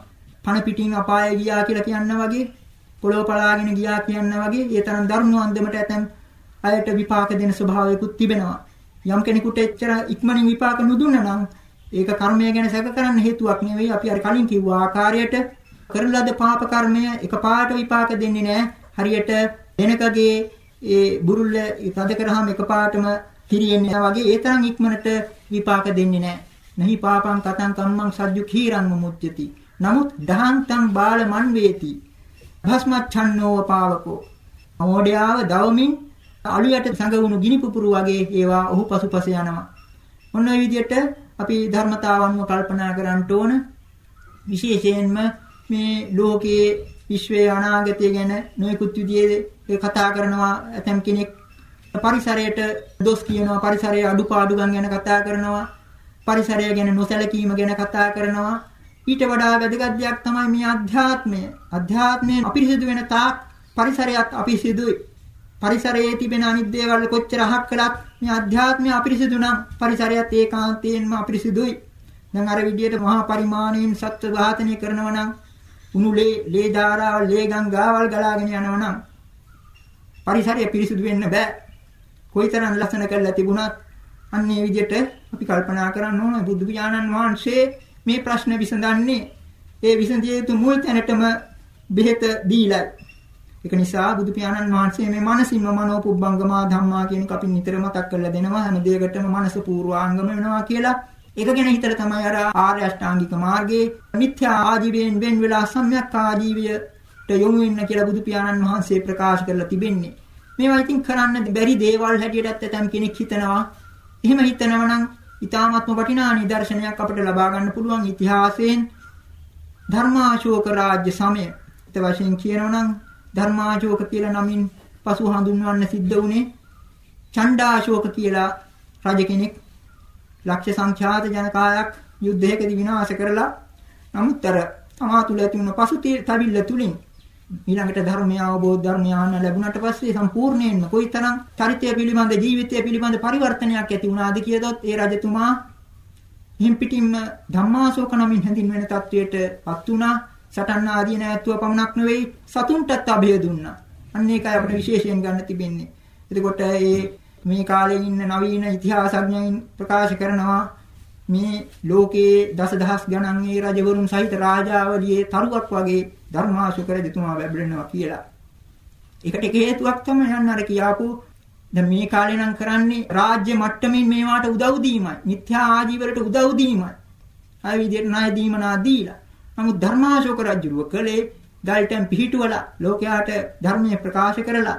පණ පිටින් අපාය ගියා කියලා කියන්න වගේ, පොළොව පලාගෙන ගියා කියන්න වගේ, ඒ තරම් දරුණු අන්දමට ඇතැම් අයට විපාක දෙන ස්වභාවයකුත් තිබෙනවා. යම් කෙනෙකුට එච්චර ඉක්මනින් විපාක නුදුන්නා නම් ඒක කර්මය ගැන සැක කරන්න හේතුවක් නෙවෙයි. අපි අර කලින් කිව්ව ආකාරයට කරන ලද පාප කර්මය එකපාරට විපාක දෙන්නේ නැහැ. හරියට වෙනකගේ ඒ බුරුල්ල තද කරාම එකපාරටම හිරියෙන්නේ වගේ ඒ තරම් ඉක්මනට විපාක දෙන්නේ නැහැ. නහි පාපං කතං කම්මං සජ්ජු khīරං මුච්චති. නමුත් දහංතං බාල මන් වේති. භස්මච්ඡන්නෝව පාවකෝ. මොඩයාව දවමින් අලුයට සඟවුණු ගිනි පුපුරු වගේ ඒවා ඔහු පසුපස යනවා. ඔන්න ඔය විදිහට අපි ධර්මතාවන්ව කල්පනා කරන්න ඕන. විශේෂයෙන්ම මේ ලෝකයේ විශ්වයේ අනාගතය ගැන නොයෙකුත් විදිහේ කතා කරනවා ඇතම් කෙනෙක් පරිසරයට දොස් කියනවා පරිසරයේ අඩුපාඩුකම් ගැන කතා කරනවා පරිසරය ගැන නොසැලකීම ගැන කතා කරනවා. ඊට වඩා වැදගත් දෙයක් තමයි මේ අධ්‍යාත්මය. අධ්‍යාත්මයෙන් අපිරිසිදු වෙන තාක් පරිසරයත් අපිරිසිදුයි පරිසරයේ තිබෙන අනිත් දේවල් කොච්චර අහක් කළත් මේ අධ්‍යාත්මය අපිරිසිදු නම් පරිසරයත් ඒකාන්තයෙන්ම අපිරිසිදුයි. දැන් අර විදියට මහා පරිමාණයෙන් සත්ත්ව ඝාතනය කරනවා නම් උණුලේ ලේ ධාරාවල් ලේ ගංගාවල් ගලාගෙන යනවා නම් පරිසරය පිරිසිදු වෙන්න බෑ. කොයිතරම් ලස්සන කරලා තිබුණත් අන්න ඒ විදිහට අපි කල්පනා කරන්න ඕන බුදු පියාණන් වහන්සේ මේ ප්‍රශ්න විසඳන්නේ. ඒ විසඳිය යුතු මුල් තැනටම බෙහෙත දීලා. ඒක නිසා බුදු පියාණන් වහන්සේ මේ මානසින්ම මනෝපුබ්බංගමා ධම්මා කියන එක අපි නිතර මතක් කරලා දෙනවා හැම දෙයකටම මනස පූර්වාංගම වෙනවා කියලා. ඒක ගැන හිතලා තමයි අර ආර්ය අෂ්ටාංගික මාර්ගයේ මිත්‍යා ආජීවයෙන් වෙන් වෙලා සම්‍යක් ආජීවයට යොමු වෙන්න කියලා බුදු පියාණන් වහන්සේ ප්‍රකාශ කරලා තිබෙන්නේ. මේවා ඉතින් කරන්න බැරි දේවල් හැටියටත් ඇතම් කෙනෙක් හිතනවා එහෙම හිතනවා නම් ඊ타ත්ම වටිනා නිදර්ශනයක් අපිට ලබා ගන්න පුළුවන් ඉතිහාසයෙන් ධර්මාශෝක රාජ්‍ය සමය. ඒත් වශයෙන් කියනවා නම් ධර්මාශෝක කියලා නමින් පසු හඳුන්වන්න සිද්ධ වුණේ චණ්ඩාශෝක කියලා රජ කෙනෙක් ලක්ෂ සංඛ්‍යාත ජනකායක් යුද්ධයකදී විනාශ කරලා නමුත් අර තමා තුළ ඇති වුණ පසු තැවිල්ල තුලින් ඊළඟට ධර්මය අවබෝධ ධර්මය ආන ලැබුණට පස්සේ සම්පූර්ණයෙන්ම කොයිතරම් චරිතය පිළිබඳ ජීවිතය පිළිබඳ පරිවර්තනයක් ඇති වුණාද කියතොත් ඒ රජතුමා එහෙන් පිටින්ම ධම්මාශෝක නමින් හැඳින්වෙන තත්වයටපත් වුණා. සටන් ආදී නැතුව පමණක් නෙවෙයි සතුන්ටත් අභය දුන්නා. අන්න ඒකයි අපිට විශේෂයෙන් ගන්න තිබෙන්නේ. එතකොට මේ මේ කාලේ ඉන්න නවීන ඉතිහාසඥයින් ප්‍රකාශ කරනවා මේ ලෝකයේ දසදහස් ගණන් ඒ රජවරුන් සහිත රාජාවලියේ තරුවක් වගේ ධර්මාශෝක රජතුමා ලැබෙනවා කියලා. ඒකට එක හේතුවක් තමයි යන්න අර කියාපු දැන් මේ කාලේ නම් කරන්නේ රාජ්‍ය මට්ටමින් මේවාට උදව් දීමයි. මිත්‍යා ආජීවවලට උදව් දීමයි. ආ විදියට ණය දීමනා දීලා. නමුත් ධර්මාශෝක රජුව කලේ ගල්ටම් පිහිටුවලා ලෝකයාට ධර්මයේ ප්‍රකාශ කරලා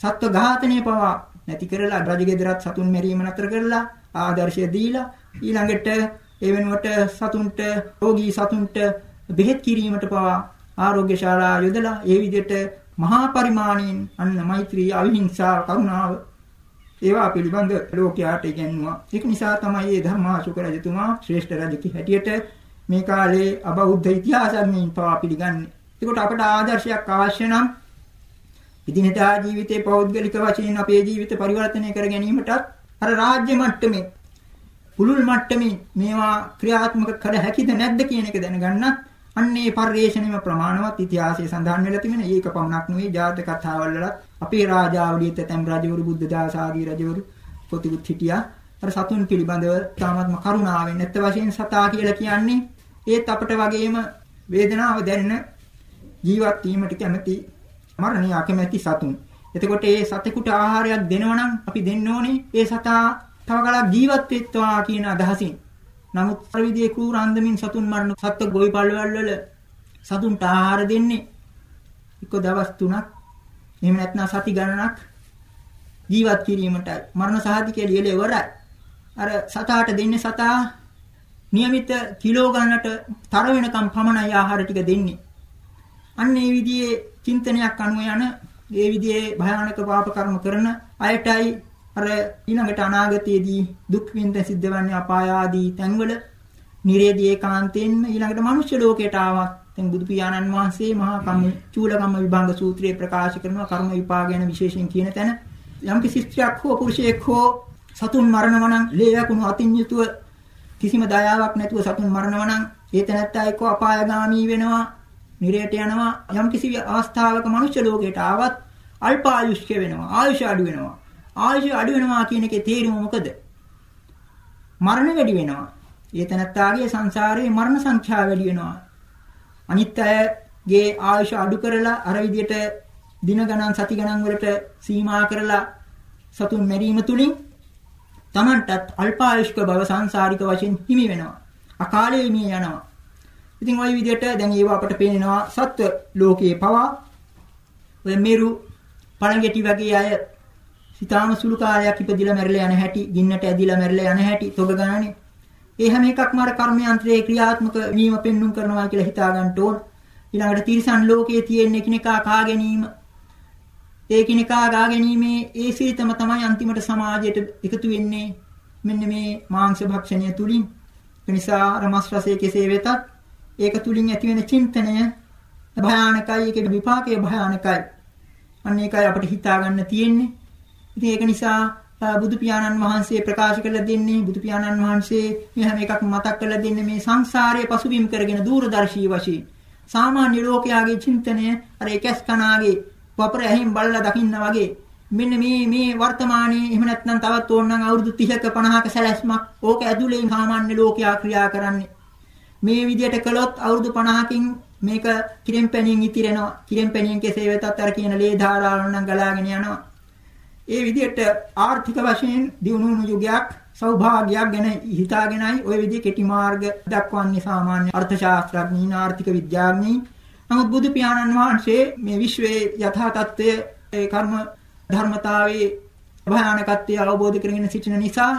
සත්ව ඝාතනය පවා නැති කරලා රජගෙදරත් සතුන් මැරීම නතර කරලා ආදර්ශය දීලා ඊළඟට ඒ වෙනුවට සතුන්ට රෝගී සතුන්ට බෙහෙත් කිරීමට පවා ආරෝග්‍ය ශාලා යොදලා ඒ විදිහට මහා පරිමාණයෙන් අන්න මෛත්‍රී අවිහිංසා කරුණාව ඒවා පිළිබඳ ලෝකයාට ඉගෙනුවා. ඒක නිසා තමයි මේ ධර්මාශෝක රජතුමා ශ්‍රේෂ්ඨ රජකි හැටියට මේ කාලේ අබෞද්ධ ඉතිහාසඥයින් පවා පිළිගන්නේ. ඒකට අපට ආදර්ශයක් අවශ්‍ය නම් ඉදිනදා ජීවිතේ පෞද්ගලික වශයෙන් අපේ ජීවිත පරිවර්තනය කර ගැනීමටත් අර රාජ්‍ය මට්ටමේ පුලුල් මට්ටමේ මේවා ක්‍රියාත්මක කළ හැකිද නැද්ද කියන එක දැනගන්නත් අන්නේ පරිශ්‍රණයම ප්‍රමාණවත් ඉතිහාසයේ සඳහන් වෙලා තිබෙන ඒක පමණක් නෙවෙයි ජාතක කතාවල් වලත් අපේ රාජාවලියේ තැම් රජවරු බුද්ධ දාස ආදී රජවරු පොතිකුත් හිටියා අර සතුන් පිළිබඳව තාමත්ම කරුණාවෙන් නැත්ත වශයෙන් සතා කියලා කියන්නේ ඒත් අපට වගේම වේදනාව දැනෙන ජීවත් වීමට කැමති මරණය අකමැති සතුන්. එතකොට ඒ සතෙකුට ආහාරයක් දෙනවනම් අපි දෙන්න ඕනේ ඒ සතා තව කලක් ජීවත් වෙත්වා කියන අදහසින්. නමුත් අර විදිහේ කූර අන්දමින් සතුන් මරණ සත්ත්ව ගොවි පල්වල වල සතුන්ට ආහාර දෙන්නේ එක්ක දවස් 3ක් එහෙම නැත්නම් සති ගණනක් ජීවත් කිරීමටයි මරණ සහතිකය ලියලා ඉවරයි. අර සතාට දෙන්නේ සතා નિયમિત කිලෝ ගන්නට තර වෙනකම් පමණයි ආහාර ටික දෙන්නේ. අන්න ඒ විදිහේ චින්තනයක් අනුව යන ඒ විදිහේ භයානක පාප කර්ම කරන අයටයි අර ඊළඟට අනාගතයේදී දුක් විඳ සිද්ධ වන්නේ අපාය ආදී තැන්වල නිරේදී ඒකාන්තයෙන්ම ඊළඟට මනුෂ්‍ය ලෝකයට ආවත් දැන් බුදු පියාණන් වහන්සේ මහා කම්ම චූලකම්ම විභංග සූත්‍රයේ ප්‍රකාශ කරනවා කර්ම විපාක ගැන විශේෂයෙන් කියන තැන යම් කිසි ස්ත්‍රියක් හෝ පුරුෂයෙක් හෝ සතුන් මරනවා නම් ලේයකුණු අතින් යුතුව කිසිම දයාවක් නැතුව සතුන් මරනවා නම් ඒ තැනත්තා එක්ක අපායගාමී වෙනවා නිරයට යනවා යම් කිසි අවස්ථාවක මනුෂ්‍ය ලෝකයට ආවත් අල්ප ආයුෂ්ක වෙනවා ආයුෂ අඩු වෙනවා ආයුෂ අඩු වෙනවා කියන එකේ තේරුම මොකද? මරණ වැඩි වෙනවා. ඒ තනත්තාගේ සංසාරයේ මරණ සංඛ්‍යාව වැඩි වෙනවා. අනිත් අයගේ ආයුෂ අඩු කරලා අර විදියට දින ගණන් සති ගණන් වලට සීමා කරලා සතුන් මැරීම තුලින් Tamanටත් අල්පායුෂ්ක බව සංසාරික වශයෙන් හිමි වෙනවා. අකාලේ මිය යනවා. ඉතින් ওই විදිහට දැන් ඒව අපට පේනවා සත්ව ලෝකයේ පවා ඔය මෙරු පණගැටි වගේ අය සිතාම සුළු කාලයක් ඉපදිලා මැරිලා යන හැටි, ගින්නට ඇදිලා මැරිලා යන හැටි තොග ගණනේ. ඒ හැම එකක්ම අර කර්මයන්ත්‍රයේ ක්‍රියාත්මක වීම පෙන්눔 කරනවා කියලා හිතා ගන්න ඕන. ඊළඟට තිරිසන් ලෝකයේ තියෙන එකිනෙකා කා ගැනීම ඒ එකිනෙකා ගා ගැනීමේ ඒ සීතම තමයි අන්තිමට සමාජයට එකතු වෙන්නේ. මෙන්න මේ මාංශ භක්ෂණය තුලින්. ඒ නිසා රමස් රසයේ කෙසේ වෙතත් ඒක තුලින් ඇති වෙන චින්තනය භයානකයි ඒකේ විපාකයේ භයානකයි. අන්න ඒකයි අපිට හිතා ගන්න තියෙන්නේ. ඉතින් ඒක නිසා බුදු පියාණන් වහන්සේ ප්‍රකාශ කරලා දෙන්නේ බුදු පියාණන් වහන්සේ මේ හැම එකක් මතක් කරලා දෙන්නේ මේ සංසාරයේ පසුබිම් කරගෙන දූරදර්ශී වශයෙන් සාමාන්‍ය ලෝකයාගේ චින්තනය අර එකස් කනාගේ වපර ඇහිම් බලලා දකින්න වගේ. මෙන්න මේ මේ වර්තමානයේ එහෙම නැත්නම් තවත් ඕනනම් අවුරුදු 30ක 50ක සැලැස්මක්. ඕක ඇතුලේ සාමාන්‍ය ලෝකයා ක්‍රියා කරන්නේ. මේ විදිහට කළොත් අවුරුදු 50කින් මේක කිරෙන් පැණියෙන් ඉතිරෙනවා. කිරෙන් පැණියෙන් කෙසේ වෙතත් අර කියන ලේ ධාරාවල් නම් ගලාගෙන යනවා. ඒ විදිහට ආර්ථික වශයෙන් දියුණු යුගයක් සෞභාග්‍යයක් ගැන හිතාගෙනයි ওই විදිහේ කෙටි මාර්ග දක්වන්නේ සාමාන්‍ය අර්ථශාස්ත්‍රඥයින් ආර්ථික විද්‍යාඥයින්. නමුත් බුදු පියාණන් වහන්සේ මේ විශ්වයේ යථා තත්ත්වය ඒ කර්ම ධර්මතාවයේ භයානකත්වය අවබෝධ කරගෙන සිටින නිසා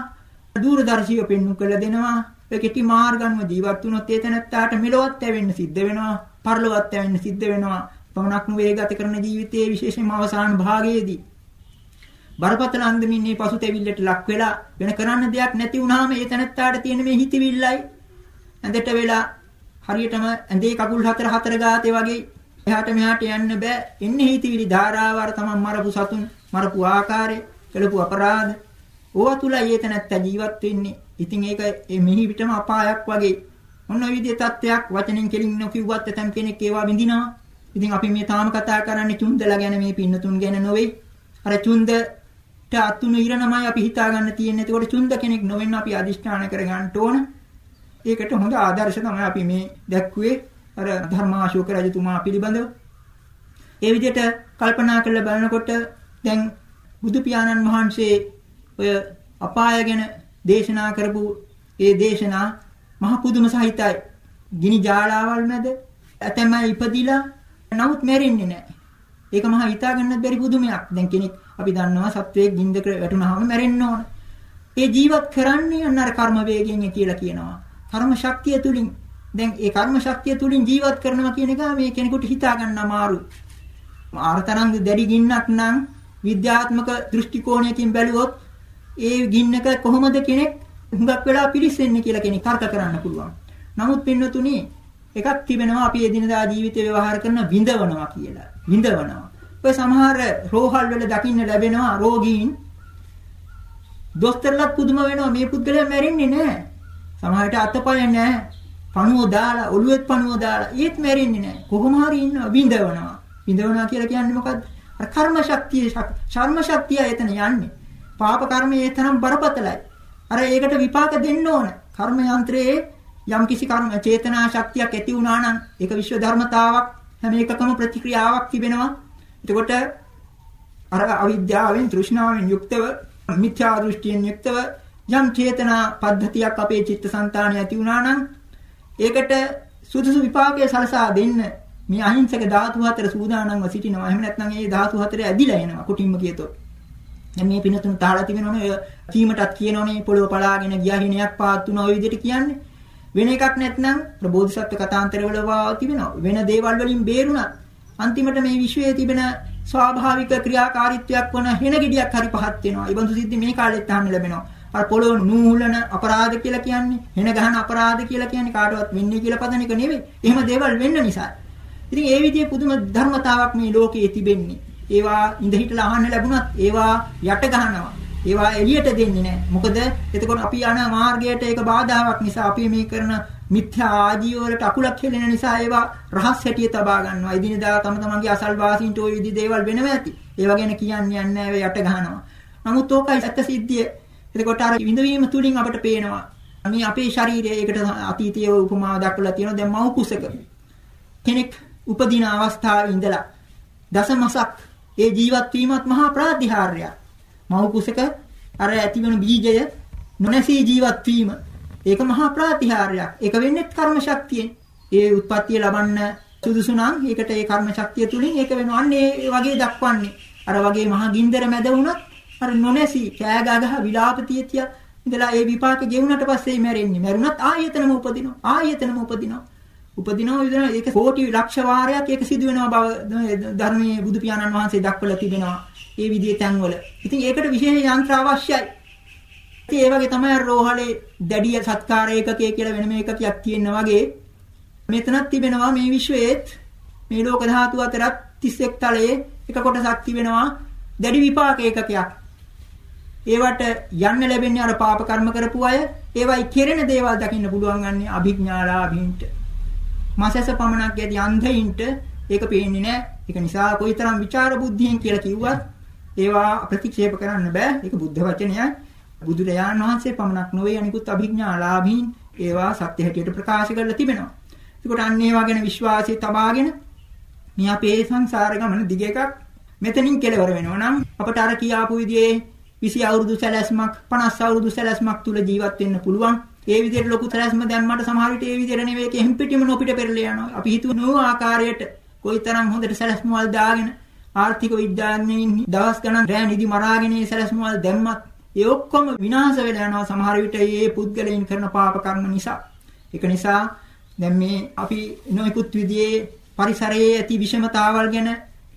දූරදර්ශීව පෙන්වු කළ දෙනවා. ඒ කෙටි මාර්ගන්ව ජීවත් වුණොත් ඒ තැනත්තාට මෙලොවත් ඇවෙන්න සිද්ධ වෙනවා. පරලොවත් ඇවෙන්න සිද්ධ වෙනවා. පමණක් නෙවෙයි ගත කරන ජීවිතයේ විශේෂයෙන්ම අවසාන භාගයේදී බරපතල අන්දමින් මේ පසුතැවිල්ලට ලක් වෙලා වෙන කරන්න දෙයක් නැති වුනහම ඒ තැනත්තාට තියෙන මේ හිතවිල්ලයි ඇඳට වෙලා හරියටම ඇඳේ කකුල් හතර හතර ගාතේ වගේ එහාට මෙහාට යන්න බෑ එන්නේ හිතවිලි ධාරාව අර තමන් මරපු සතුන් මරපු ආකාරය කළපු අපරාධ ඕවා තුල ඒ තැනත්තා ජීවත් වෙන්නේ ඉතින් ඒක මෙහි පිටම අපායක් වගේ. ඔන්න ඔය විදිහේ තත්ත්වයක් වචනෙන් කෙලින් නොකියුවත් ඇතම් කෙනෙක් ඒවා විඳිනවා. ඉතින් අපි මේ තාම කතා කරන්නේ චුන්දලා ගැන මේ පින්නතුන් ගැන නොවේ. අර චුන්දට අතුණු ඉරණමයි අපි හිතා ගන්න තියෙන්නේ. ඒකට චුන්ද කෙනෙක් නොවෙන්න අපි අදිෂ්ඨාන කරගන්න ඕන. ඒකට හොඳ ආදර්ශ තමයි අපි මේ දැක්කුවේ අර ධර්මාශෝක රජතුමා පිළිබඳව. ඒ විදිහට කල්පනා කරලා බලනකොට දැන් බුදු පියාණන් වහන්සේ ඔය අපාය ගැන දේශනා කරපු ඒ දේශනා මහ පුදුම සහිතයි. ගිනි ජාලාවල් මැද ඇතැම ඉපදිලා නමුත් මැරෙන්නේ නැහැ. ඒක මහ හිතා ගන්නත් බැරි පුදුමයක්. දැන් කෙනෙක් අපි දන්නවා සත්වයේ ගින්දක වැටුනහම මැරෙන්න ඕන. ඒ ජීවත් කරන්නේ අන්න අර කර්ම වේගයෙන් කියලා කියනවා. කර්ම ශක්තිය තුලින් දැන් ඒ කර්ම ශක්තිය තුලින් ජීවත් කරනවා කියන එක මේ කෙනෙකුට හිතා ගන්න අමාරුයි. ආරතරංග දැඩි ගින්නක් නම් විද්‍යාත්මක දෘෂ්ටි කෝණයකින් බැලුවොත් ඒ ගින්නක කොහොමද කෙනෙක් හුඟක් වෙලා පිලිසෙන්නේ කියලා කෙනෙක් තර්ක කරන්න පුළුවන්. නමුත් පින්නතුනි එකක් තිබෙනවා අපි එදිනදා ජීවිතේ ව්‍යවහාර කරන විඳවනවා කියලා. විඳවනවා. ඔය සමහර රෝහල් වල දකින්න ලැබෙනවා රෝගීන් දොස්තරලත් පුදුම වෙනවා මේ පුද්ගලයා මැරෙන්නේ නැහැ. සමහරට අතපය නැහැ. පණුව දාලා ඔළුවෙත් පණුව දාලා ඒත් මැරෙන්නේ නැහැ. කොහොම හරි ඉන්නවා විඳවනවා. විඳවනවා කියලා කියන්නේ මොකද්ද? අර කර්ම ශක්තිය ශර්ම ශක්තිය එතන යන්නේ. පාප කර්මය ඒ තරම් බරපතලයි. අර ඒකට විපාක දෙන්න ඕන. කර්ම යන්ත්‍රයේ යම් කිසි කර්ම චේතනා ශක්තියක් ඇති වුණා නම් ඒක විශ්ව ධර්මතාවක් හැම එකකම ප්‍රතික්‍රියාවක් තිබෙනවා. එතකොට අර අවිද්‍යාවෙන් තෘෂ්ණාවෙන් යුක්තව මිත්‍යා දෘෂ්ටියෙන් යුක්තව යම් චේතනා පද්ධතියක් අපේ චිත්තසංතානය ඇති වුණා නම් ඒකට සුදුසු විපාකයේ සලසා දෙන්න මේ අහිංසක ධාතු හතර සූදානම්ව සිටිනවා. එහෙම නැත්නම් ඒ ධාතු හතර ඇදිලා එනවා. කුටින්ම කියතොත්. දැන් මේ පිනතුන් තාලා තිබෙනවනේ ඔය කීමටත් කියනෝනේ පොළොව පලාගෙන ගියා හිණයක් පාත් වුණා ඔය විදිහට කියන්නේ. වෙන එකක් නැත්නම් ප්‍රබෝධිසත්ව කතාන්තරවල තිබෙනවා. වෙන දේවල් වලින් බේරුණා. අන්තිමට මේ විශ්වයේ තිබෙන ස්වාභාවික ක්‍රියාකාරීත්වයක් වන හෙන ගෙඩියක් හරි පහත් වෙනවා. ඊබඳු සිද්ධි මේ කාලෙත් අහන්න ලැබෙනවා. අර පොළොව නූලන අපරාධ කියලා කියන්නේ හෙන ගහන අපරාධ කියලා කියන්නේ කාටවත් වෙන්නේ කියලා පදන එක නෙවෙයි. එහෙම දේවල් වෙන්න නිසා. ඉතින් ඒ විදිහේ පුදුම ධර්මතාවක් මේ ලෝකයේ තිබෙන්නේ. ඒවා ඉඳ හිටලා අහන්න ලැබුණත් ඒවා යට ගහනවා. ඒවා එළියට දෙන්නේ නැහැ. මොකද එතකොට අපි යන මාර්ගයට ඒක බාධාවක් නිසා අපි මේ කරන මිත්‍යා ආජීව වලට අකුලක් හෙලෙන නිසා ඒවා රහස් හැටිය තබා ගන්නවා. ඉදිනදා තම තමන්ගේ අසල්වාසීන්ට ওই විදි දේවල් වෙනවා ඇති. ඒවා ගැන කියන්නේ නැහැ යට ගහනවා. නමුත් ඕකයි ඇත්ත සිද්ධිය. එතකොට අර විඳවීම තුලින් අපට පේනවා. මේ අපේ ශරීරයේ ඒකට අතීතයේ උපමාව දක්වලා තියෙනවා. දැන් මව් කුසක කෙනෙක් උපදින අවස්ථාවේ ඉඳලා දසමසක් ඒ ජීවත් වීමත් මහා ප්‍රාතිහාර්යයක්. මව් කුසක අර ඇතිවන බීජය නොනැසී ජීවත් වීම ඒක මහා ප්‍රාතිහාර්යයක්. ඒක වෙන්නේ කර්ම ශක්තියෙන්. ඒ උත්පත්තිය ලබන්න සුදුසු නම් ඒකට ඒ කර්ම ශක්තිය තුලින් ඒක වෙනවා. අන්න ඒ වගේ දක්වන්නේ. අර වගේ මහා ගින්දර මැද වුණත් අර නොනැසී කෑ ගහ විලාපතිය තිය ඉඳලා ඒ විපාක ගෙවුනට පස්සේ මැරෙන්නේ. මැරුණත් ආයතනම උපදිනවා. ආයතනම උපදිනවා. උපදිනවා විතර ඒක කෝටි ලක්ෂ වාරයක් ඒක සිදු වෙනවා බව ධර්මයේ බුදු පියාණන් වහන්සේ දක්වලා තිබෙනවා. ඒ විදිහේ තැන්වල. ඉතින් ඒකට විශේෂ යන්ත්‍ර අවශ්‍යයි. ඉතින් ඒ වගේ තමයි රෝහලේ දැඩිය සත්කාර ඒකකය කියලා වෙනම එකකයක් තියෙනා වගේ මෙතනක් තිබෙනවා මේ විශ්වයේත් මේ ලෝක ධාතු අතරත් 31 තලයේ එක කොටසක් තිබෙනවා දැඩි විපාක ඒකකයක්. ඒවට යන්න ලැබෙන්නේ අර පාප කර්ම කරපු අය ඒවයි කෙරෙන දේවල් දකින්න පුළුවන් ගන්නේ අභිඥාලාභීන්ට මාසස පමණක් යදී අන්ධයින්ට ඒක පේන්නේ නැහැ. ඒක නිසා කොයිතරම් ਵਿਚාර බුද්ධියෙන් කියලා කිව්වත් ඒවා ප්‍රතික්ෂේප කරන්න බෑ. ඒක බුද්ධ වචනයයි. බුදුරජාණන් වහන්සේ පමණක් නොවේ අනිකුත් අභිඥාලාභීන් ඒවා සත්‍ය හැටියට ප්‍රකාශ කරලා තිබෙනවා. ඒකට අන්න ඒවා ගැන විශ්වාසය තබාගෙන මේ අපේ සංසාර ගමන දිග එකක් මෙතනින් කෙලවර වෙනවා නම් අපට අර කියාපු විදිහේ 20 අවුරුදු සැලැස්මක් 50 අවුරුදු සැලැස්මක් තුල ජීවත් වෙන්න පුළුවන්. ඒ විදිහට ලොකු සැලැස්ම දැම්මට සමහර විට ඒ විදිහට නෙවෙයි කෙහෙම් පිටිම නොපිට පෙරලා යනවා. අපි හිතුව නෝ ආකාරයට කොයිතරම් හොඳට සැලැස්ම වල දාගෙන ආර්ථික විද්‍යාඥයින් දවස් ගණන් රැ නිදි මරාගෙන ඒ සැලැස්ම වල දැම්මත් ඒ ඔක්කොම විනාශ වෙලා යනවා සමහර විට මේ පුද්ගලයන් කරන පාප කර්ම නිසා. ඒක නිසා දැන් මේ අපි නොයෙකුත් විදිහේ පරිසරයේ ඇති විෂමතාවල් ගැන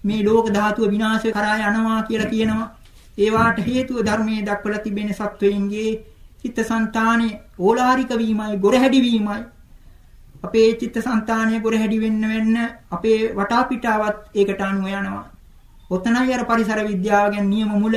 මේ ලෝක ධාතුව විනාශ කරා යනවා කියලා කියනවා. ඒවාට හේතුව ධර්මයේ දක්වලා තිබෙන සත්වයන්ගේ චිත්තසංතානයේ ඕලාරික වීමයි ගොරහැඩි වීමයි අපේ චිත්තසංතානයේ ගොරහැඩි වෙන්න වෙන්න අපේ වටා පිටාවත් ඒකට අනුව යනවා. ඔතනයි අර පරිසර විද්‍යාව ගැන නියම මුල.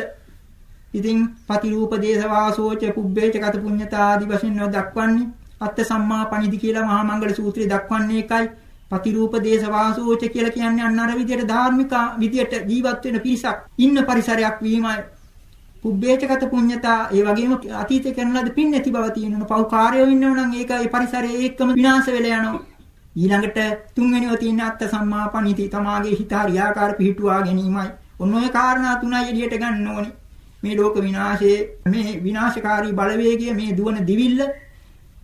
ඉතින් පතිරූප දේශ වාසෝච පුබ්බේච කත පුඤ්ඤතා ආදි වශයෙන් දක්වන්නේ අත්ත සම්මා පණිදි කියලා මහා මංගල සූත්‍රයේ දක්වන්නේ ඒකයි. පතිරූප දේශ වාසෝච කියලා කියන්නේ අන්න අර විදියට ධාර්මික විදියට ජීවත් වෙන පිරිසක් ඉන්න පරිසරයක් වීමයි. පුබ්බේචගත පුඤ්ඤතා ඒ වගේම අතීතේ කරන ලද පින් නැති බව තියෙනවා. පව් කාර්යෝ ඉන්නව නම් ඒක ඒ පරිසරයේ ඒකම විනාශ වෙලා යනවා. ඊළඟට තුන්වෙනිව තියෙන අත්ත සම්මාපණිති තමාගේ හිත හරියාකාර පිහිටුවා ගැනීමයි. ඔන්න ඔය කාරණා තුනයි එළියට ගන්න ඕනේ. මේ ලෝක විනාශයේ මේ විනාශකාරී බලවේගය මේ දුවන දිවිල්ල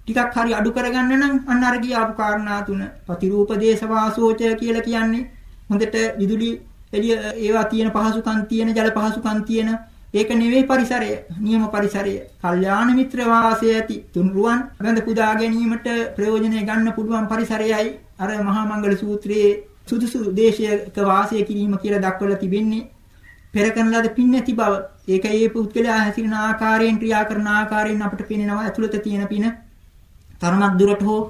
ටිකක් හරි අඩු කරගන්න නම් අන්න අර කියාපු කාරණා තුන. ප්‍රතිරූප දේශ වාසෝච කියලා කියන්නේ හොඳට විදුලි එළිය ඒවා තියෙන පහසුකම් තියෙන ජල පහසුකම් තියෙන ඒක නෙවෙයි පරිසරය නියම පරිසරය. කල්යාණ මිත්‍ර වාසය ඇති තුන්රුවන් ගඳ පුදා ගැනීමට ප්‍රයෝජනය ගන්න පුළුවන් පරිසරයයි අර මහා මංගල සූත්‍රයේ සුදුසු දේශයක වාසය කිරීම කියලා දක්වලා තිබෙන්නේ. පෙර කරන ලද පින් නැති බව. ඒක ඒ පුද්ගලයා හැසිරෙන ආකාරයෙන් ක්‍රියා කරන ආකාරයෙන් අපිට පේනවා ඇතුළත තියෙන පින. තරමක් දුරට හෝ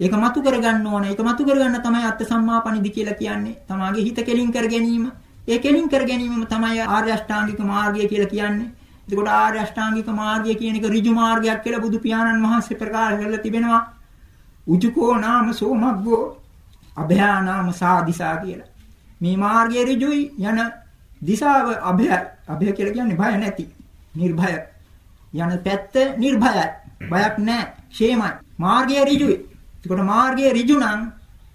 ඒක මතු කරගන්න ඕන. ඒක මතු කරගන්න තමයි අත්ත සම්මාපනිදි කියලා කියන්නේ. තමාගේ හිත කෙලින් කර ගැනීම. ඒ කෙලින් කර ගැනීමම තමයි ආර්ය අෂ්ටාංගික මාර්ගය කියලා කියන්නේ. එතකොට ආර්ය අෂ්ටාංගික මාර්ගය කියන එක ඍජු මාර්ගයක් කියලා බුදු පියාණන් වහන්සේ ප්‍රකාශ කරලා තිබෙනවා. උජුකෝ නාම සෝමග්ගෝ අභයා නාම සාදිසා කියලා. මේ මාර්ගයේ ඍජුයි යන දිශාව අභයයි. අභය කියලා කියන්නේ භය නැති, නිර්භය. යන පැත්ත නිර්භයයි. බයක් නැහැ. ෂේමයි. මාර්ගයේ ඍජුයි. එතකොට මාර්ගයේ ඍජු නම්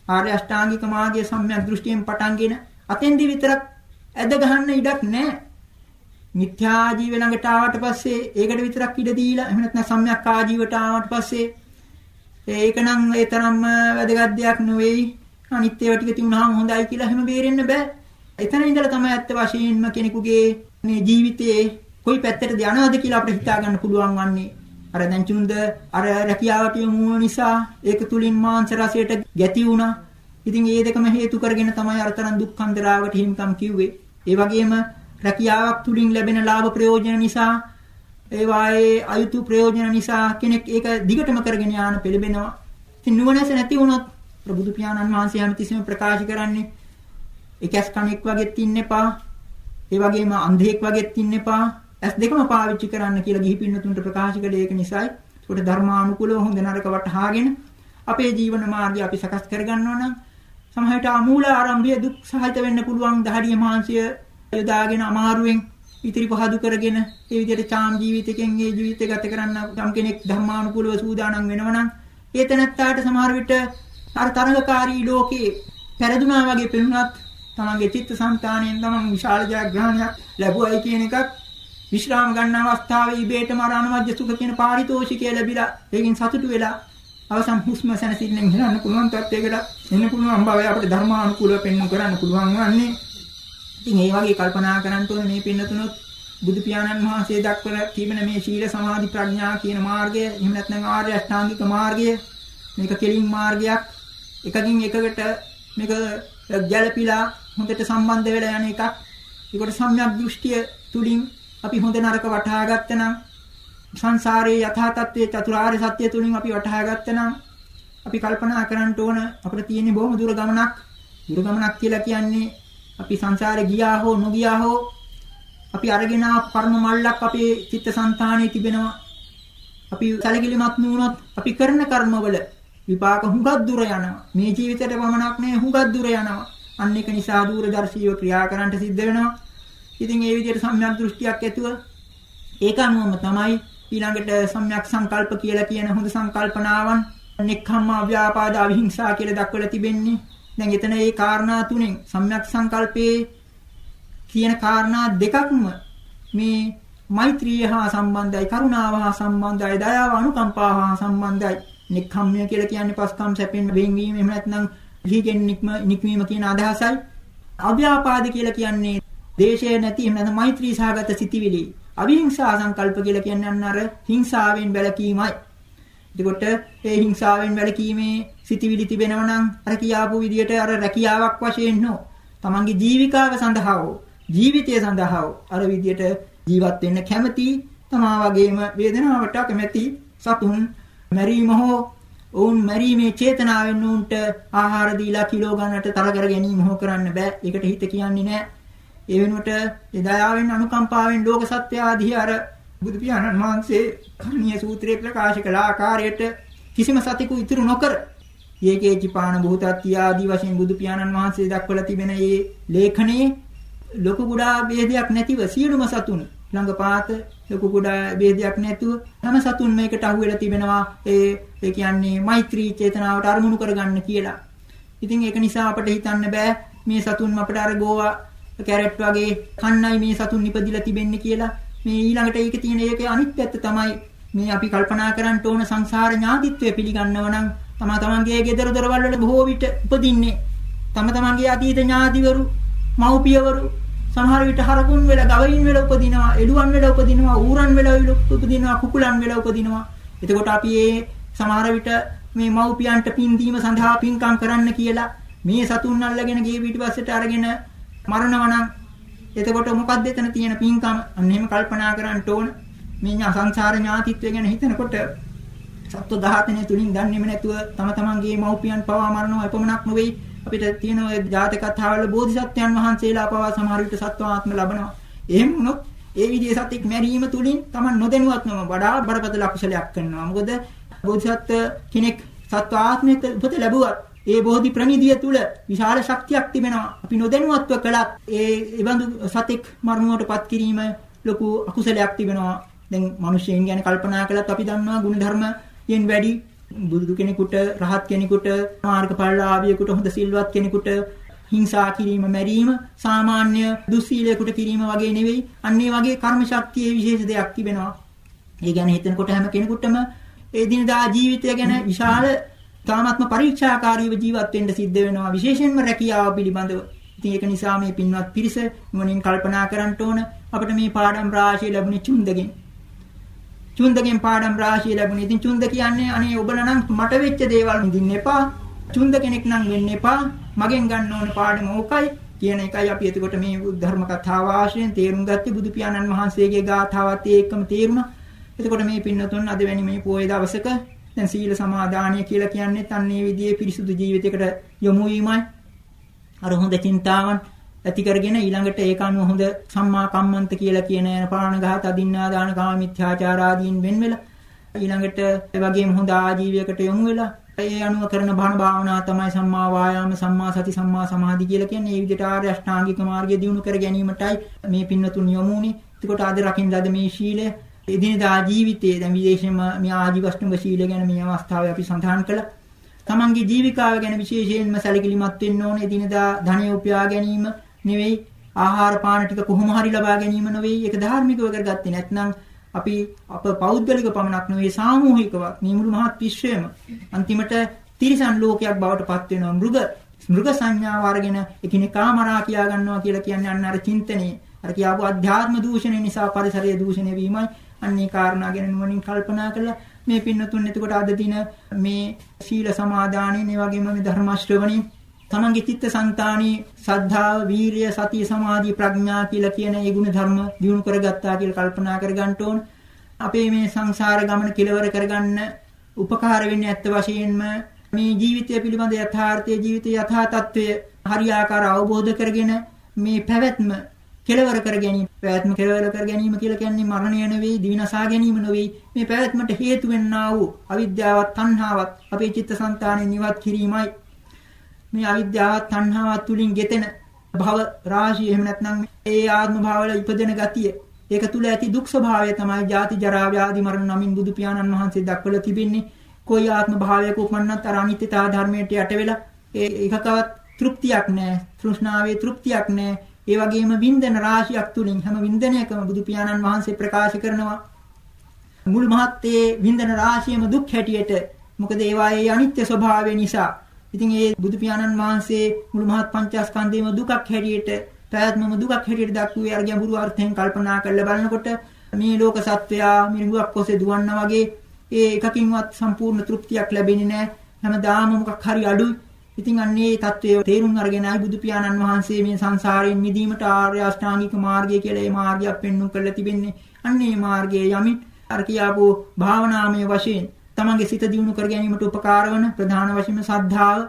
ආර්ය අෂ්ටාංගික මාර්ගයේ සම්‍යක් දෘෂ්ටියෙන් පටන්ගෙන අතෙන්දි විතරක් ඇද ගහන්න ඉඩක් නැහැ. මිත්‍යා ජීව ළඟට ආවට පස්සේ ඒකට විතරක් ඉඩ දීලා එහෙම නැත්නම් සම්‍යක් ආජීවට ආවට පස්සේ ඒක නම් ඒ තරම්ම වැදගත් දෙයක් නෙවෙයි. අනිත් ඒවා ටික තියුණාම හොඳයි කියලා එහෙම බේරෙන්න බෑ. එතන ඉඳලා තමයි ඇත්ත වශයෙන්ම කෙනෙකුගේ මේ ජීවිතයේ කොයි පැත්තටද යනවද කියලා අපිට හිතා ගන්න පුළුවන් වන්නේ. අර දැන් චුන්ද අර රැකියාවට යොමු නිසා ඒක තුලින් මාංශ රසයට ගැති වුණා. ඉතින් ඒ දෙකම හේතු කරගෙන තමයි අරතරන් දුක්ඛන්දරාවට හිමිකම් කිව්වේ. ඒ වගේම රැකියාවක් තුලින් ලැබෙන ලාභ ප්‍රයෝජන නිසා ඒ වායේ අයුතු ප්‍රයෝජන නිසා කෙනෙක් ඒක දිගටම කරගෙන යාන පෙළඹෙනවා. ඉතින් නුවණැස නැති වුණොත් ප්‍රබුදු පියාණන් වහන්සේ හැමතිස්සෙම ප්‍රකාශ කරන්නේ එකස් කණෙක් වගේත් ඉන්න එපා. ඒ වගේම අන්ධෙක් වගේත් ඉන්න එපා. ඇස් දෙකම පාවිච්චි කරන්න කියලා ගිහි පින්නතුන්ට ප්‍රකාශ කළේ ඒක නිසායි. ඒකට ධර්මානුකූලව හොඳ නරක වටහාගෙන අපේ ජීවන මාර්ගය අපි සකස් කරගන්නවා නම් සමහරට අමූල ආරම්භය දුක් සහිත වෙන්න පුළුවන් දහඩිය මාංශය යොදාගෙන අමාරුවෙන් ඉතිරි පහදු කරගෙන ඒ විදිහට චාම් ජීවිතයෙන් ඒ ජීවිතය ගත කරන්න යම් කෙනෙක් ධර්මානුකූලව සූදානම් වෙනවනම් ඒ තැනත්තාට සමහර විට අර තරඟකාරී ලෝකේ පෙරදුනා වගේ පෙනුනත් තමන්ගේ චිත්ත සංතාණයෙන් තමන් විශාල ජයග්‍රහණයක් ලැබුවයි කියන එකත් විශ්‍රාම ගන්න අවස්ථාවේ ඉබේටම අර අනවජ්‍ය සුඛ කියන පාරිතෝෂිකය ලැබිලා ඒකෙන් සතුටු වෙලා අවසන් හුස්ම සැනසෙල්ලෙන් හෙලන්න පුළුවන් තත්යකට එන්න පුළුවන් බව අපිට ධර්මානුකූලව පෙන්වන්න කරන්න පුළුවන් වන්නේ. ඉතින් ඒ වගේ කල්පනා කරන්න ඕනේ මේ පින්නතුනොත් බුදු පියාණන් වහන්සේ දක්වලා තිබෙන මේ ශීල සමාධි ප්‍රඥා කියන මාර්ගය එහෙම නැත්නම් ආර්ය අෂ්ටාංගික මාර්ගය මේක කෙලින් මාර්ගයක් එකකින් එකකට මේක ගැළපීලා හොඳට සම්බන්ධ වෙලා යන එකක්. ඒකට සම්‍යක් දෘෂ්ටිය තුලින් අපි හොඳ නරක වටහා ගත්තනම් සංසාරයේ යථා තත්ත්වයේ චතුරාර්ය සත්‍ය තුලින් අපි වටහා ගත්තනම් අපි කල්පනා කරන්න ඕන අපිට තියෙන බොහොම දුර ගමනක්. දුර ගමනක් කියලා කියන්නේ අපි සංසාරේ ගියා හෝ නොගියා හෝ අපි අරගෙන කර්ම මල්ලක් අපේ චිත්තසංතානයේ තිබෙනවා. අපි සැලකිලිමත් නුනොත් අපි කරන කර්මවල විපාක හුඟක් දුර යනවා. මේ ජීවිතේට පමණක් නෙවෙයි හුඟක් දුර යනවා. අන්න ඒක නිසා දූරදර්ශීව ක්‍රියා කරන්නට සිද්ධ වෙනවා. ඉතින් ඒ විදිහට සම්‍යක් දෘෂ්ටියක් ඇතුව ඒක අනුවම තමයි ඊළඟට සම්‍යක් සංකල්ප කියලා කියන හොඳ සංකල්පනාවන් නික්ඛම්ම අව්‍යාපාද අවිහිංසා කියලා දක්වලා තිබෙන්නේ. දැන් එතන මේ කාරණා තුනෙන් සම්‍යක් සංකල්පයේ කියන කාරණා දෙකක්ම මේ මෛත්‍රිය හා සම්බන්ධයි කරුණාව හා සම්බන්ධයි දයාව අනුකම්පාව හා සම්බන්ධයි නික්ඛම්මය කියලා කියන්නේ පස්කම් සැපෙන් වෙන්වීම එහෙම නැත්නම් ලිහිගෙන් නික්මීම කියන අදහසයි අව්‍යාපාද කියලා කියන්නේ දේශය නැති එහෙම නැත්නම් මෛත්‍රී සහගත සිටිවිලි. අවිහිංසා සංකල්ප කියලා කියන්නේ අන්න අර හිංසාවෙන් වැළකීමයි. එතකොට ඒ හිංසාවෙන් වැළකීමේ සිටිවිලි තිබෙනවා නම් අර කියාපු විදියට අර රැකියාවක් වශයෙන් නෝ තමන්ගේ ජීවිකාව සඳහා ජීවිතය සඳහා අර විදියට ජීවත් වෙන්න කැමති තමා වගේම වේදනාවට කැමැති සතුන් මැරීම හෝ ඔවුන් මැරීමේ චේතනාවෙන් උන්ට ආහාර දීලා කිලෝ ගන්නට තර කර ගැනීම හෝ කරන්න බෑ. ඒකට හිත කියන්නේ නෑ. ඒ වෙනුවට ඒ දයාවෙන් අනුකම්පාවෙන් ලෝක සත්‍ය ආදී අර බුදු පියාණන් වහන්සේ කර්ණීය සූත්‍රයේ ප්‍රකාශ කළ ආකාරයට කිසිම සතෙකු ඉතුරු නොකර ඒකේචි පාන බුතත්ති ආදී වශයෙන් බුදු පියාණන් වහන්සේ දක්වලා තිබෙන මේ ලේඛනයේ ලොකු කුඩා ભેදයක් නැතිව සියලුම සතුන් ළඟ පාත ලොකු කුඩා ભેදයක් නැතුව හැම සතුන් මේකට අහු වෙලා තිබෙනවා ඒ ඒ කියන්නේ මෛත්‍රී චේතනාවට අරමුණු කරගන්න කියලා. ඉතින් ඒක නිසා අපිට හිතන්න බෑ මේ සතුන් අපිට අර ගෝවා කැරට් වගේ කන්නයි මේ සතුන් ඉපදිලා තිබෙන්නේ කියලා. මේ ඊළඟට ඒකේ තියෙන ඒකේ අනිත් පැත්ත තමයි මේ අපි කල්පනා කරන්න ඕන සංසාර ඥාතිත්වය පිළිගන්නව නම් තම තමන්ගේ ගෙදර දොරවල් වල බොහෝ විට උපදින්නේ තම තමන්ගේ අතීත ඥාතිවරු මව්පියවරු සමහර විට හරකුන් වෙලා ගවයින් වෙලා උපදිනවා එළුවන් වෙලා උපදිනවා ඌරන් වෙලා උපදිනවා කුකුලන් වෙලා උපදිනවා එතකොට අපි මේ සමහර විට මේ මව්පියන්ට පින් දීම සඳහා පින්කම් කරන්න කියලා මේ සතුන් අල්ලගෙන ගේ පිටිපස්සට අරගෙන මරනවා නම් එතකොට මොකක්ද එතන තියෙන පින්කම අන්න එහෙම කල්පනා කරන්න ඕන මේ සංසාර ඥාතිත්වය ගැන හිතනකොට සත්ව ඝාතනය තුලින් දන්නේම නැතුව තම තමන්ගේ මව්පියන් පවා මරනවා එපමණක් නෙවෙයි අපිට තියෙන ඔය ජාතක කතාවල බෝධිසත්වයන් වහන්සේලා පවා සමහර විට සත්වාත්ම ලබනවා. එහෙම වුණොත් ඒ විදිහේ සත්‍යක් මැරීම තුලින් Taman නොදැනුවත්වම වඩා බරපතල අකුසලයක් කරනවා. මොකද බෝධිසත්ව කෙනෙක් සත්වාත්මයක උපත ලැබුවත් ඒ බෝධි ප්‍රනිධිය තුල විශාල ශක්තියක් තිබෙනවා. අපි නොදැනුවත්ව කළත් ඒ ඒබඳු සතෙක් මරණයටපත් කිරීම ලොකු අකුසලයක් තිබෙනවා. දැන් මිනිස්යන් ගැන කල්පනා කළත් අපි දන්නවා ගුණධර්මයෙන් වැඩි බුදු කෙනෙකුට රහත් කෙනෙකුට මාර්ගඵලලාභියෙකුට හොඳ සිල්වත් කෙනෙකුට හිංසා කිරීම මැරීම සාමාන්‍ය දුස්සීලයකට කිරීම වගේ නෙවෙයි අන්නේ වගේ කර්ම ශක්තියේ විශේෂ දෙයක් තිබෙනවා ඒ ගැන හිතනකොට හැම කෙනෙකුටම ඒ දිනදා ජීවිතය ගැන විශාල තාමත්ම පරීක්ෂාකාරීව ජීවත් වෙන්න සිද්ධ වෙනවා විශේෂයෙන්ම රැකියාව පිළිබඳව ඉතින් ඒක නිසා මේ පින්වත් පිරිස මොනින් කල්පනා කරන්න ඕන අපිට මේ පාඩම් රාශිය ලැබුණේ චුන්දගෙන් චුන්දගෙන් පාඩම් රාශිය ලැබුණේ. ඉතින් චුන්ද කියන්නේ අනේ ඔබලා නම් මට වෙච්ච දේවල් විඳින්න එපා. චුන්ද කෙනෙක් නම් වෙන්න එපා. මගෙන් ගන්න ඕන පාඩම ඕකයි කියන එකයි අපි එතකොට මේ ධර්ම කතාව ආශ්‍රයෙන් තේරුම් ගත්තේ බුදු පියාණන් වහන්සේගේ ගාථාවත් ඒකම තේරුණා. එතකොට මේ පින්නතුන් අද වැනි මේ පොයේ දවසක දැන් සීල සමාදානය කියලා කියන්නේ තන්නේ විදිහේ පිරිසුදු ජීවිතයකට යොමු වීමයි. අර හොඳ චින්තාවන් ඇති කරගෙන ඊළඟට ඒක අනුව හොඳ සම්මා කම්මන්ත කියලා කියන ප්‍රාණඝාත අදින්නා දාන කාම මිත්‍යාචාර ආදීන් වෙන් වෙලා ඊළඟට ඒ වගේම හොඳ ආජීවයකට යොමු වෙලා ඒ අනුව කරන බණ භාවනා තමයි සම්මා වායාම සම්මා සති සම්මා සමාධි කියලා කියන්නේ. මේ විදිහට ආර්ය අෂ්ටාංගික මාර්ගය දියුණු කර ගැනීමටයි මේ පින්නතුන් යොමුනේ. එතකොට ආද රකින්න ලද මේ ශීලය එදිනදා ජීවිතයේ දැන් විශේෂයෙන්ම මේ ආජීවෂ්ඨංග ශීලය ගැන මේ අවස්ථාවේ අපි සඳහන් කළා. තමන්ගේ ජීවිකාව ගැන විශේෂයෙන්ම සැලකිලිමත් වෙන්න ඕනේ. එදිනදා ධනය උපයා ගැනීම නෙවෙයි ආහාර පාන ටික කොහොම හරි ලබා ගැනීම නෙවෙයි ඒක ධාර්මිකව කරගත්තේ නැත්නම් අපි අප පෞද්ගලික පමණක් නෙවෙයි සාමූහිකව මේ මුළු මහත් විශ්වයම අන්තිමට තිරිසන් ලෝකයක් බවට පත් වෙනවා මෘග මෘග සංඥාව අරගෙන එකිනෙකා මරා කියා ගන්නවා කියලා කියන්නේ අන්න අර චින්තනයේ අර කියාපු අධ්‍යාත්ම දූෂණය නිසා පරිසරයේ දූෂණය වීමයි අන්නේ කාරණා ගැන නුවණින් කල්පනා කළා මේ පින්නතුන් එතකොට අද දින මේ සීල සමාදානයේ මේ වගේම මේ ධර්ම ශ්‍රවණී තමන්ගේ චිත්ත සංතානී සද්ධාව, වීරිය, සතිය, සමාධි, ප්‍රඥා කියලා කියන ඒ ගුණ ධර්ම දියුණු කරගත්තා කියලා කල්පනා කරගන්න ඕන. අපේ මේ සංසාර ගමන කෙලවර කරගන්න උපකාර වෙන්නේ ඇත්ත වශයෙන්ම මේ ජීවිතය පිළිබඳ යථාර්ථයේ ජීවිතයේ යථා තත්ත්වය හරියාකාර අවබෝධ කරගෙන මේ පැවැත්ම කෙලවර කර ගැනීම පැවැත්ම කෙලවර කර ගැනීම කියලා කියන්නේ මරණය නෙවෙයි දිවිනසා ගැනීම නෙවෙයි. මේ පැවැත්මට හේතු වෙන්නා වූ අවිද්‍යාවත් තණ්හාවත් අපේ චිත්තසංතානෙ නිවත් කිරීමයි. මේ අවිද්‍යාව තණ්හාව තුලින් ගෙතෙන භව රාශිය එහෙම නැත්නම් ඒ ආත්ම භාවවල ඉපදෙන ගතිය. ඒක තුල ඇති දුක් ස්වභාවය තමයි ජාති ජරා ව්‍යාධි මරණ නමින් බුදු පියාණන් වහන්සේ දක්වලා තිබෙන්නේ. કોઈ ආත්ම භාවයක උපන්නත් අර අනිත්‍යතා ධර්මයට යට වෙලා ඒ එකකවත් තෘප්තියක් නැහැ තෘෂ්ණාවේ තෘප්තියක් නැහැ ඒ වගේම වින්දන රාශියක් තුලින් හැම වින්දනයකම බුදු පියාණන් වහන්සේ ප්‍රකාශ කරනවා මුල් මහත්තේ වින්දන රාශියම දුක් හැටියට මොකද ඒවායේ අනිත්‍ය ස්වභාවය නිසා ඉතින් ඒ බුදු පියාණන් වහන්සේ මුළු මහත් පංචස්කන්ධේම දුකක් හැටියට ප්‍රයත්නම දුකක් හැටියට දක්වුවේ අර ගැඹුරු අර්ථයෙන් කල්පනා කරලා බලනකොට මේ ලෝක සත්වයා මිනිගුවක් ඔස්සේ දුවන්නා වගේ ඒ එකකින්වත් සම්පූර්ණ තෘප්තියක් ලැබෙන්නේ නැහැ. හැමදාම මොකක් හරි අඩුයි. ඉතින් අන්නේ தත්වයේ තේරුම් අරගෙනයි බුදු පියාණන් වහන්සේ මේ සංසාරයෙන් මිදීමට ආර්ය අෂ්ටාංගික මාර්ගය කියලා ඒ මාර්ගයක් පෙන්වු කරලා තිබෙන්නේ. අන්නේ මාර්ගයේ යමින් අර කියාපු භාවනාමය වශයෙන් තමන්ගේ සිත දියුණු කර ගැනීමට උපකාර වන ප්‍රධාන වශයෙන්ම ශ්‍රද්ධාව,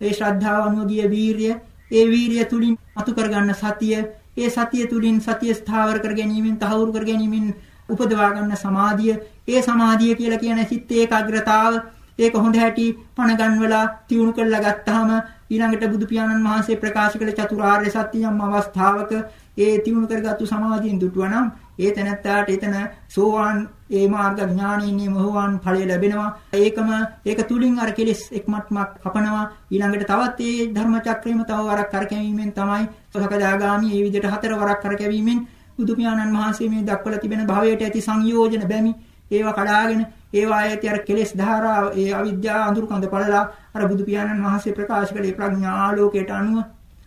ඒ ශ්‍රද්ධාව අනුව ගිය වීරිය, ඒ වීරිය තුලින් අතු කරගන්න සතිය, ඒ සතිය තුලින් සතිය ස්ථාවර කර ගැනීමෙන් තහවුරු කර ගැනීමෙන් උපදවා ගන්න සමාධිය ඒ සමාධිය කියලා කියන සිත් ඒකාග්‍රතාව ඒක හොඳ හැටි පණ ගන්වලා තියුණු කරලා ගත්තාම ඊළඟට බුදු පියාණන් වහන්සේ ප්‍රකාශ කළ චතුරාර්ය සත්‍ය යම් අවස්ථාවක ඒ තියුණු කරගත්තු සමාධියෙන් දුටුවනම් ඒ තැනත්තාට එතන සෝවාන් ඒ මාර්ග ඥානින්නේ මොහොවාන් ඵලය ලැබෙනවා. ඒකම ඒක තුලින් අර කෙලෙස් එක්මත්මක් කපනවා. ඊළඟට තවත් ඒ ධර්ම චක්‍රයම තව වරක් කරකැවීමෙන් තමයි සකදාගාමි මේ විදිහට හතර වරක් කරකැවීමෙන් බුදු පියාණන් වහන්සේ මේ දක්වලා තිබෙන භවයට ඇති සංයෝජන බැමි. ඒවා කඩාගෙන ඒවා ඇති අර කෙලෙස් ධාරා ඒ අවිද්‍යාව අඳුරු කඳ පළලා අර බුදු පියාණන් වහන්සේ ප්‍රකාශ කළේ ප්‍රඥා ආලෝකයට අනුව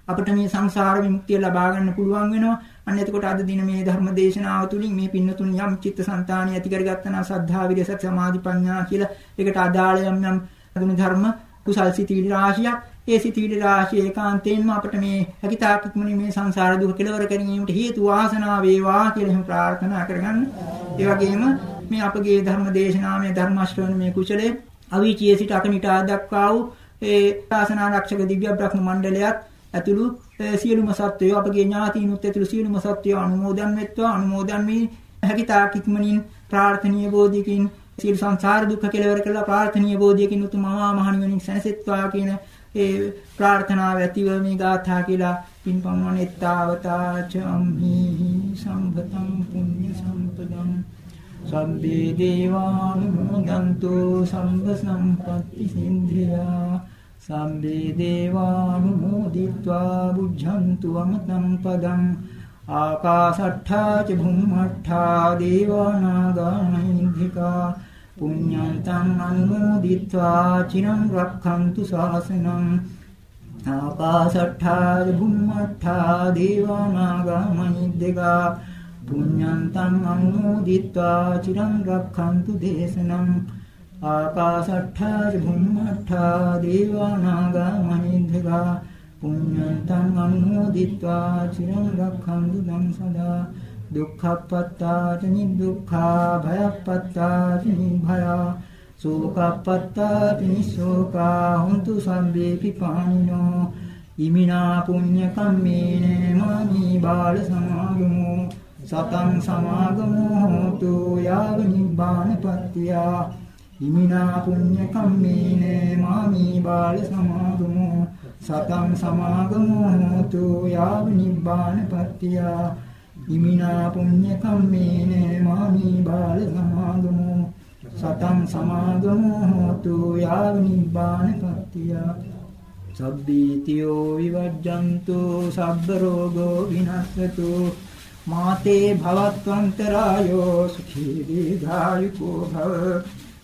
අපිට මේ සංසාර විමුක්තිය ලබා ගන්න පුළුවන් වෙනවා. අන්න එතකොට අද දින මේ ධර්ම දේශනාව තුළින් මේ පින්නතුන් යම් චිත්තසංතානිය ඇති කරගත්තා නම් සද්ධා විරස සමාධි ප්‍රඥා කියලා ඒකට අදාළ යම් යම් ගුණ ධර්ම කුසල් සිතිවිලි රාශියක් ඒ සිතිවිලි රාශිය ඒකාන්තයෙන්ම අපිට මේ හැකිතාක් ඉක්මනින් මේ සංසාර දුක කෙලවර ගැනීමට හේතු වාසනා වේවා කියලා එහෙම ප්‍රාර්ථනා කරගන්න. ඒ වගේම මේ අපගේ ධර්ම දේශනාමය ධර්ම ශ්‍රවණමය කුසලයේ අවීචියේ සිට අකනිටා දක්වා වූ ඒ ශාසනාරක්ෂක දිව්‍ය බ්‍රහ්ම මණ්ඩලයත් ඇතුළු සියලුම සත්වයෝ අපගේ ඥාතීනුත් ඇතුළු සියලුම සත්වයෝ අනුමෝදන් වෙත්වා අනුමෝදන් වී හැකිතාක් ඉක්මනින් ප්‍රාර්ථනීය බෝධියකින් සියලු සංසාර දුක්ඛ කෙලවර කළා ප්‍රාර්ථනීය බෝධියකින් උතුම් මහා මහණිවනින් සැනසෙත්වා කියන ඒ ප්‍රාර්ථනාව ඇතිව මේ ගාථා කියලා පින්පම්වනෙත්තාවතා චම්හි සම්පතං පුඤ්ඤ සම්පදං. සම්බේ දේවානුමෝදන්තු සම්බ සම්පත්ති සින්ධියා. සම්බේ දේවානුමෝදිत्वा බුද්ධන්තු අමතං පදං. ආකාසට්ඨා ච භුම්මට්ඨා දේවානාගාණීධිකා පුඤ්ඤන්තං අනුමෝදිත්වා චිරං රක්ඛන්තු ශාසනං ආකාසට්ඨා ච භුම්මට්ඨා දේවානාගාණීධිකා පුඤ්ඤන්තං අනුමෝදිත්වා චිරං රක්ඛන්තු දේශනං ආකාසට්ඨා ච භුම්මට්ඨා දේවානාගාණීධිකා පුඤ්ඤන්තං අනුමෝදිत्वा චිරං රක්ඛන්තු දං සදා. දුක්ඛප්පත්තාච නිදුක්ඛා භයප්පත්තාච නිභයා සෝකප්පත්තාච නිසෝකා හුන්තු සම්බේ පිපානිනෝ ඉමිනා පුඤ්ඤ කම්මේන මාමි බාල සමාගමෝ. සතං සමාගමෝ හෝතු යාව නිබ්බානපත්තියා ඉමිනා පුඤ්ඤ කම්මේන මාමි බාල සමාගමෝ. සතං සමාගමෝ හෝතු යාව නිබ්බානපත්තිය ඉමිනා පුඤ්ඤ කම්මේන මාමි බාල සමාගමෝ සතං සමාගමෝ හෝතු යාව නිබ්බානපත්තිය සබ්බීතියෝ විවජ්ජන්තු සබ්බ රෝගෝ විනස්සතු මාතේ භවත්වන්තරායෝ සුඛී දීඝායුකෝ භව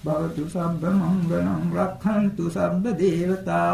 භවතු සබ්බ මංගලං රක්ඛන්තු සබ්බ දේවතා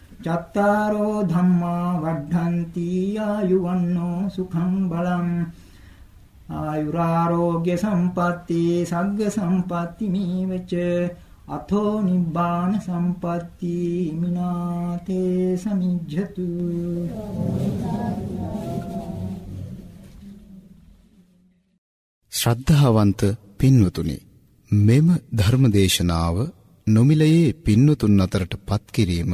චත්තාරෝ ධම්මා වඩ්ඩಂತಿ ආයුවන්නෝ සුඛං බලං ආයුරාෝග්‍ය සම්පatti සග්ග සම්පatti මේවච අතෝ නිබ්බාන සම්පatti මිනාතේ සමිජ්ජතු. ශ්‍රද්ධාවන්ත පින්වතුනි මෙම ධර්මදේශනාව නොමිලයේ පින්නතුන් අතරට පත් කිරීම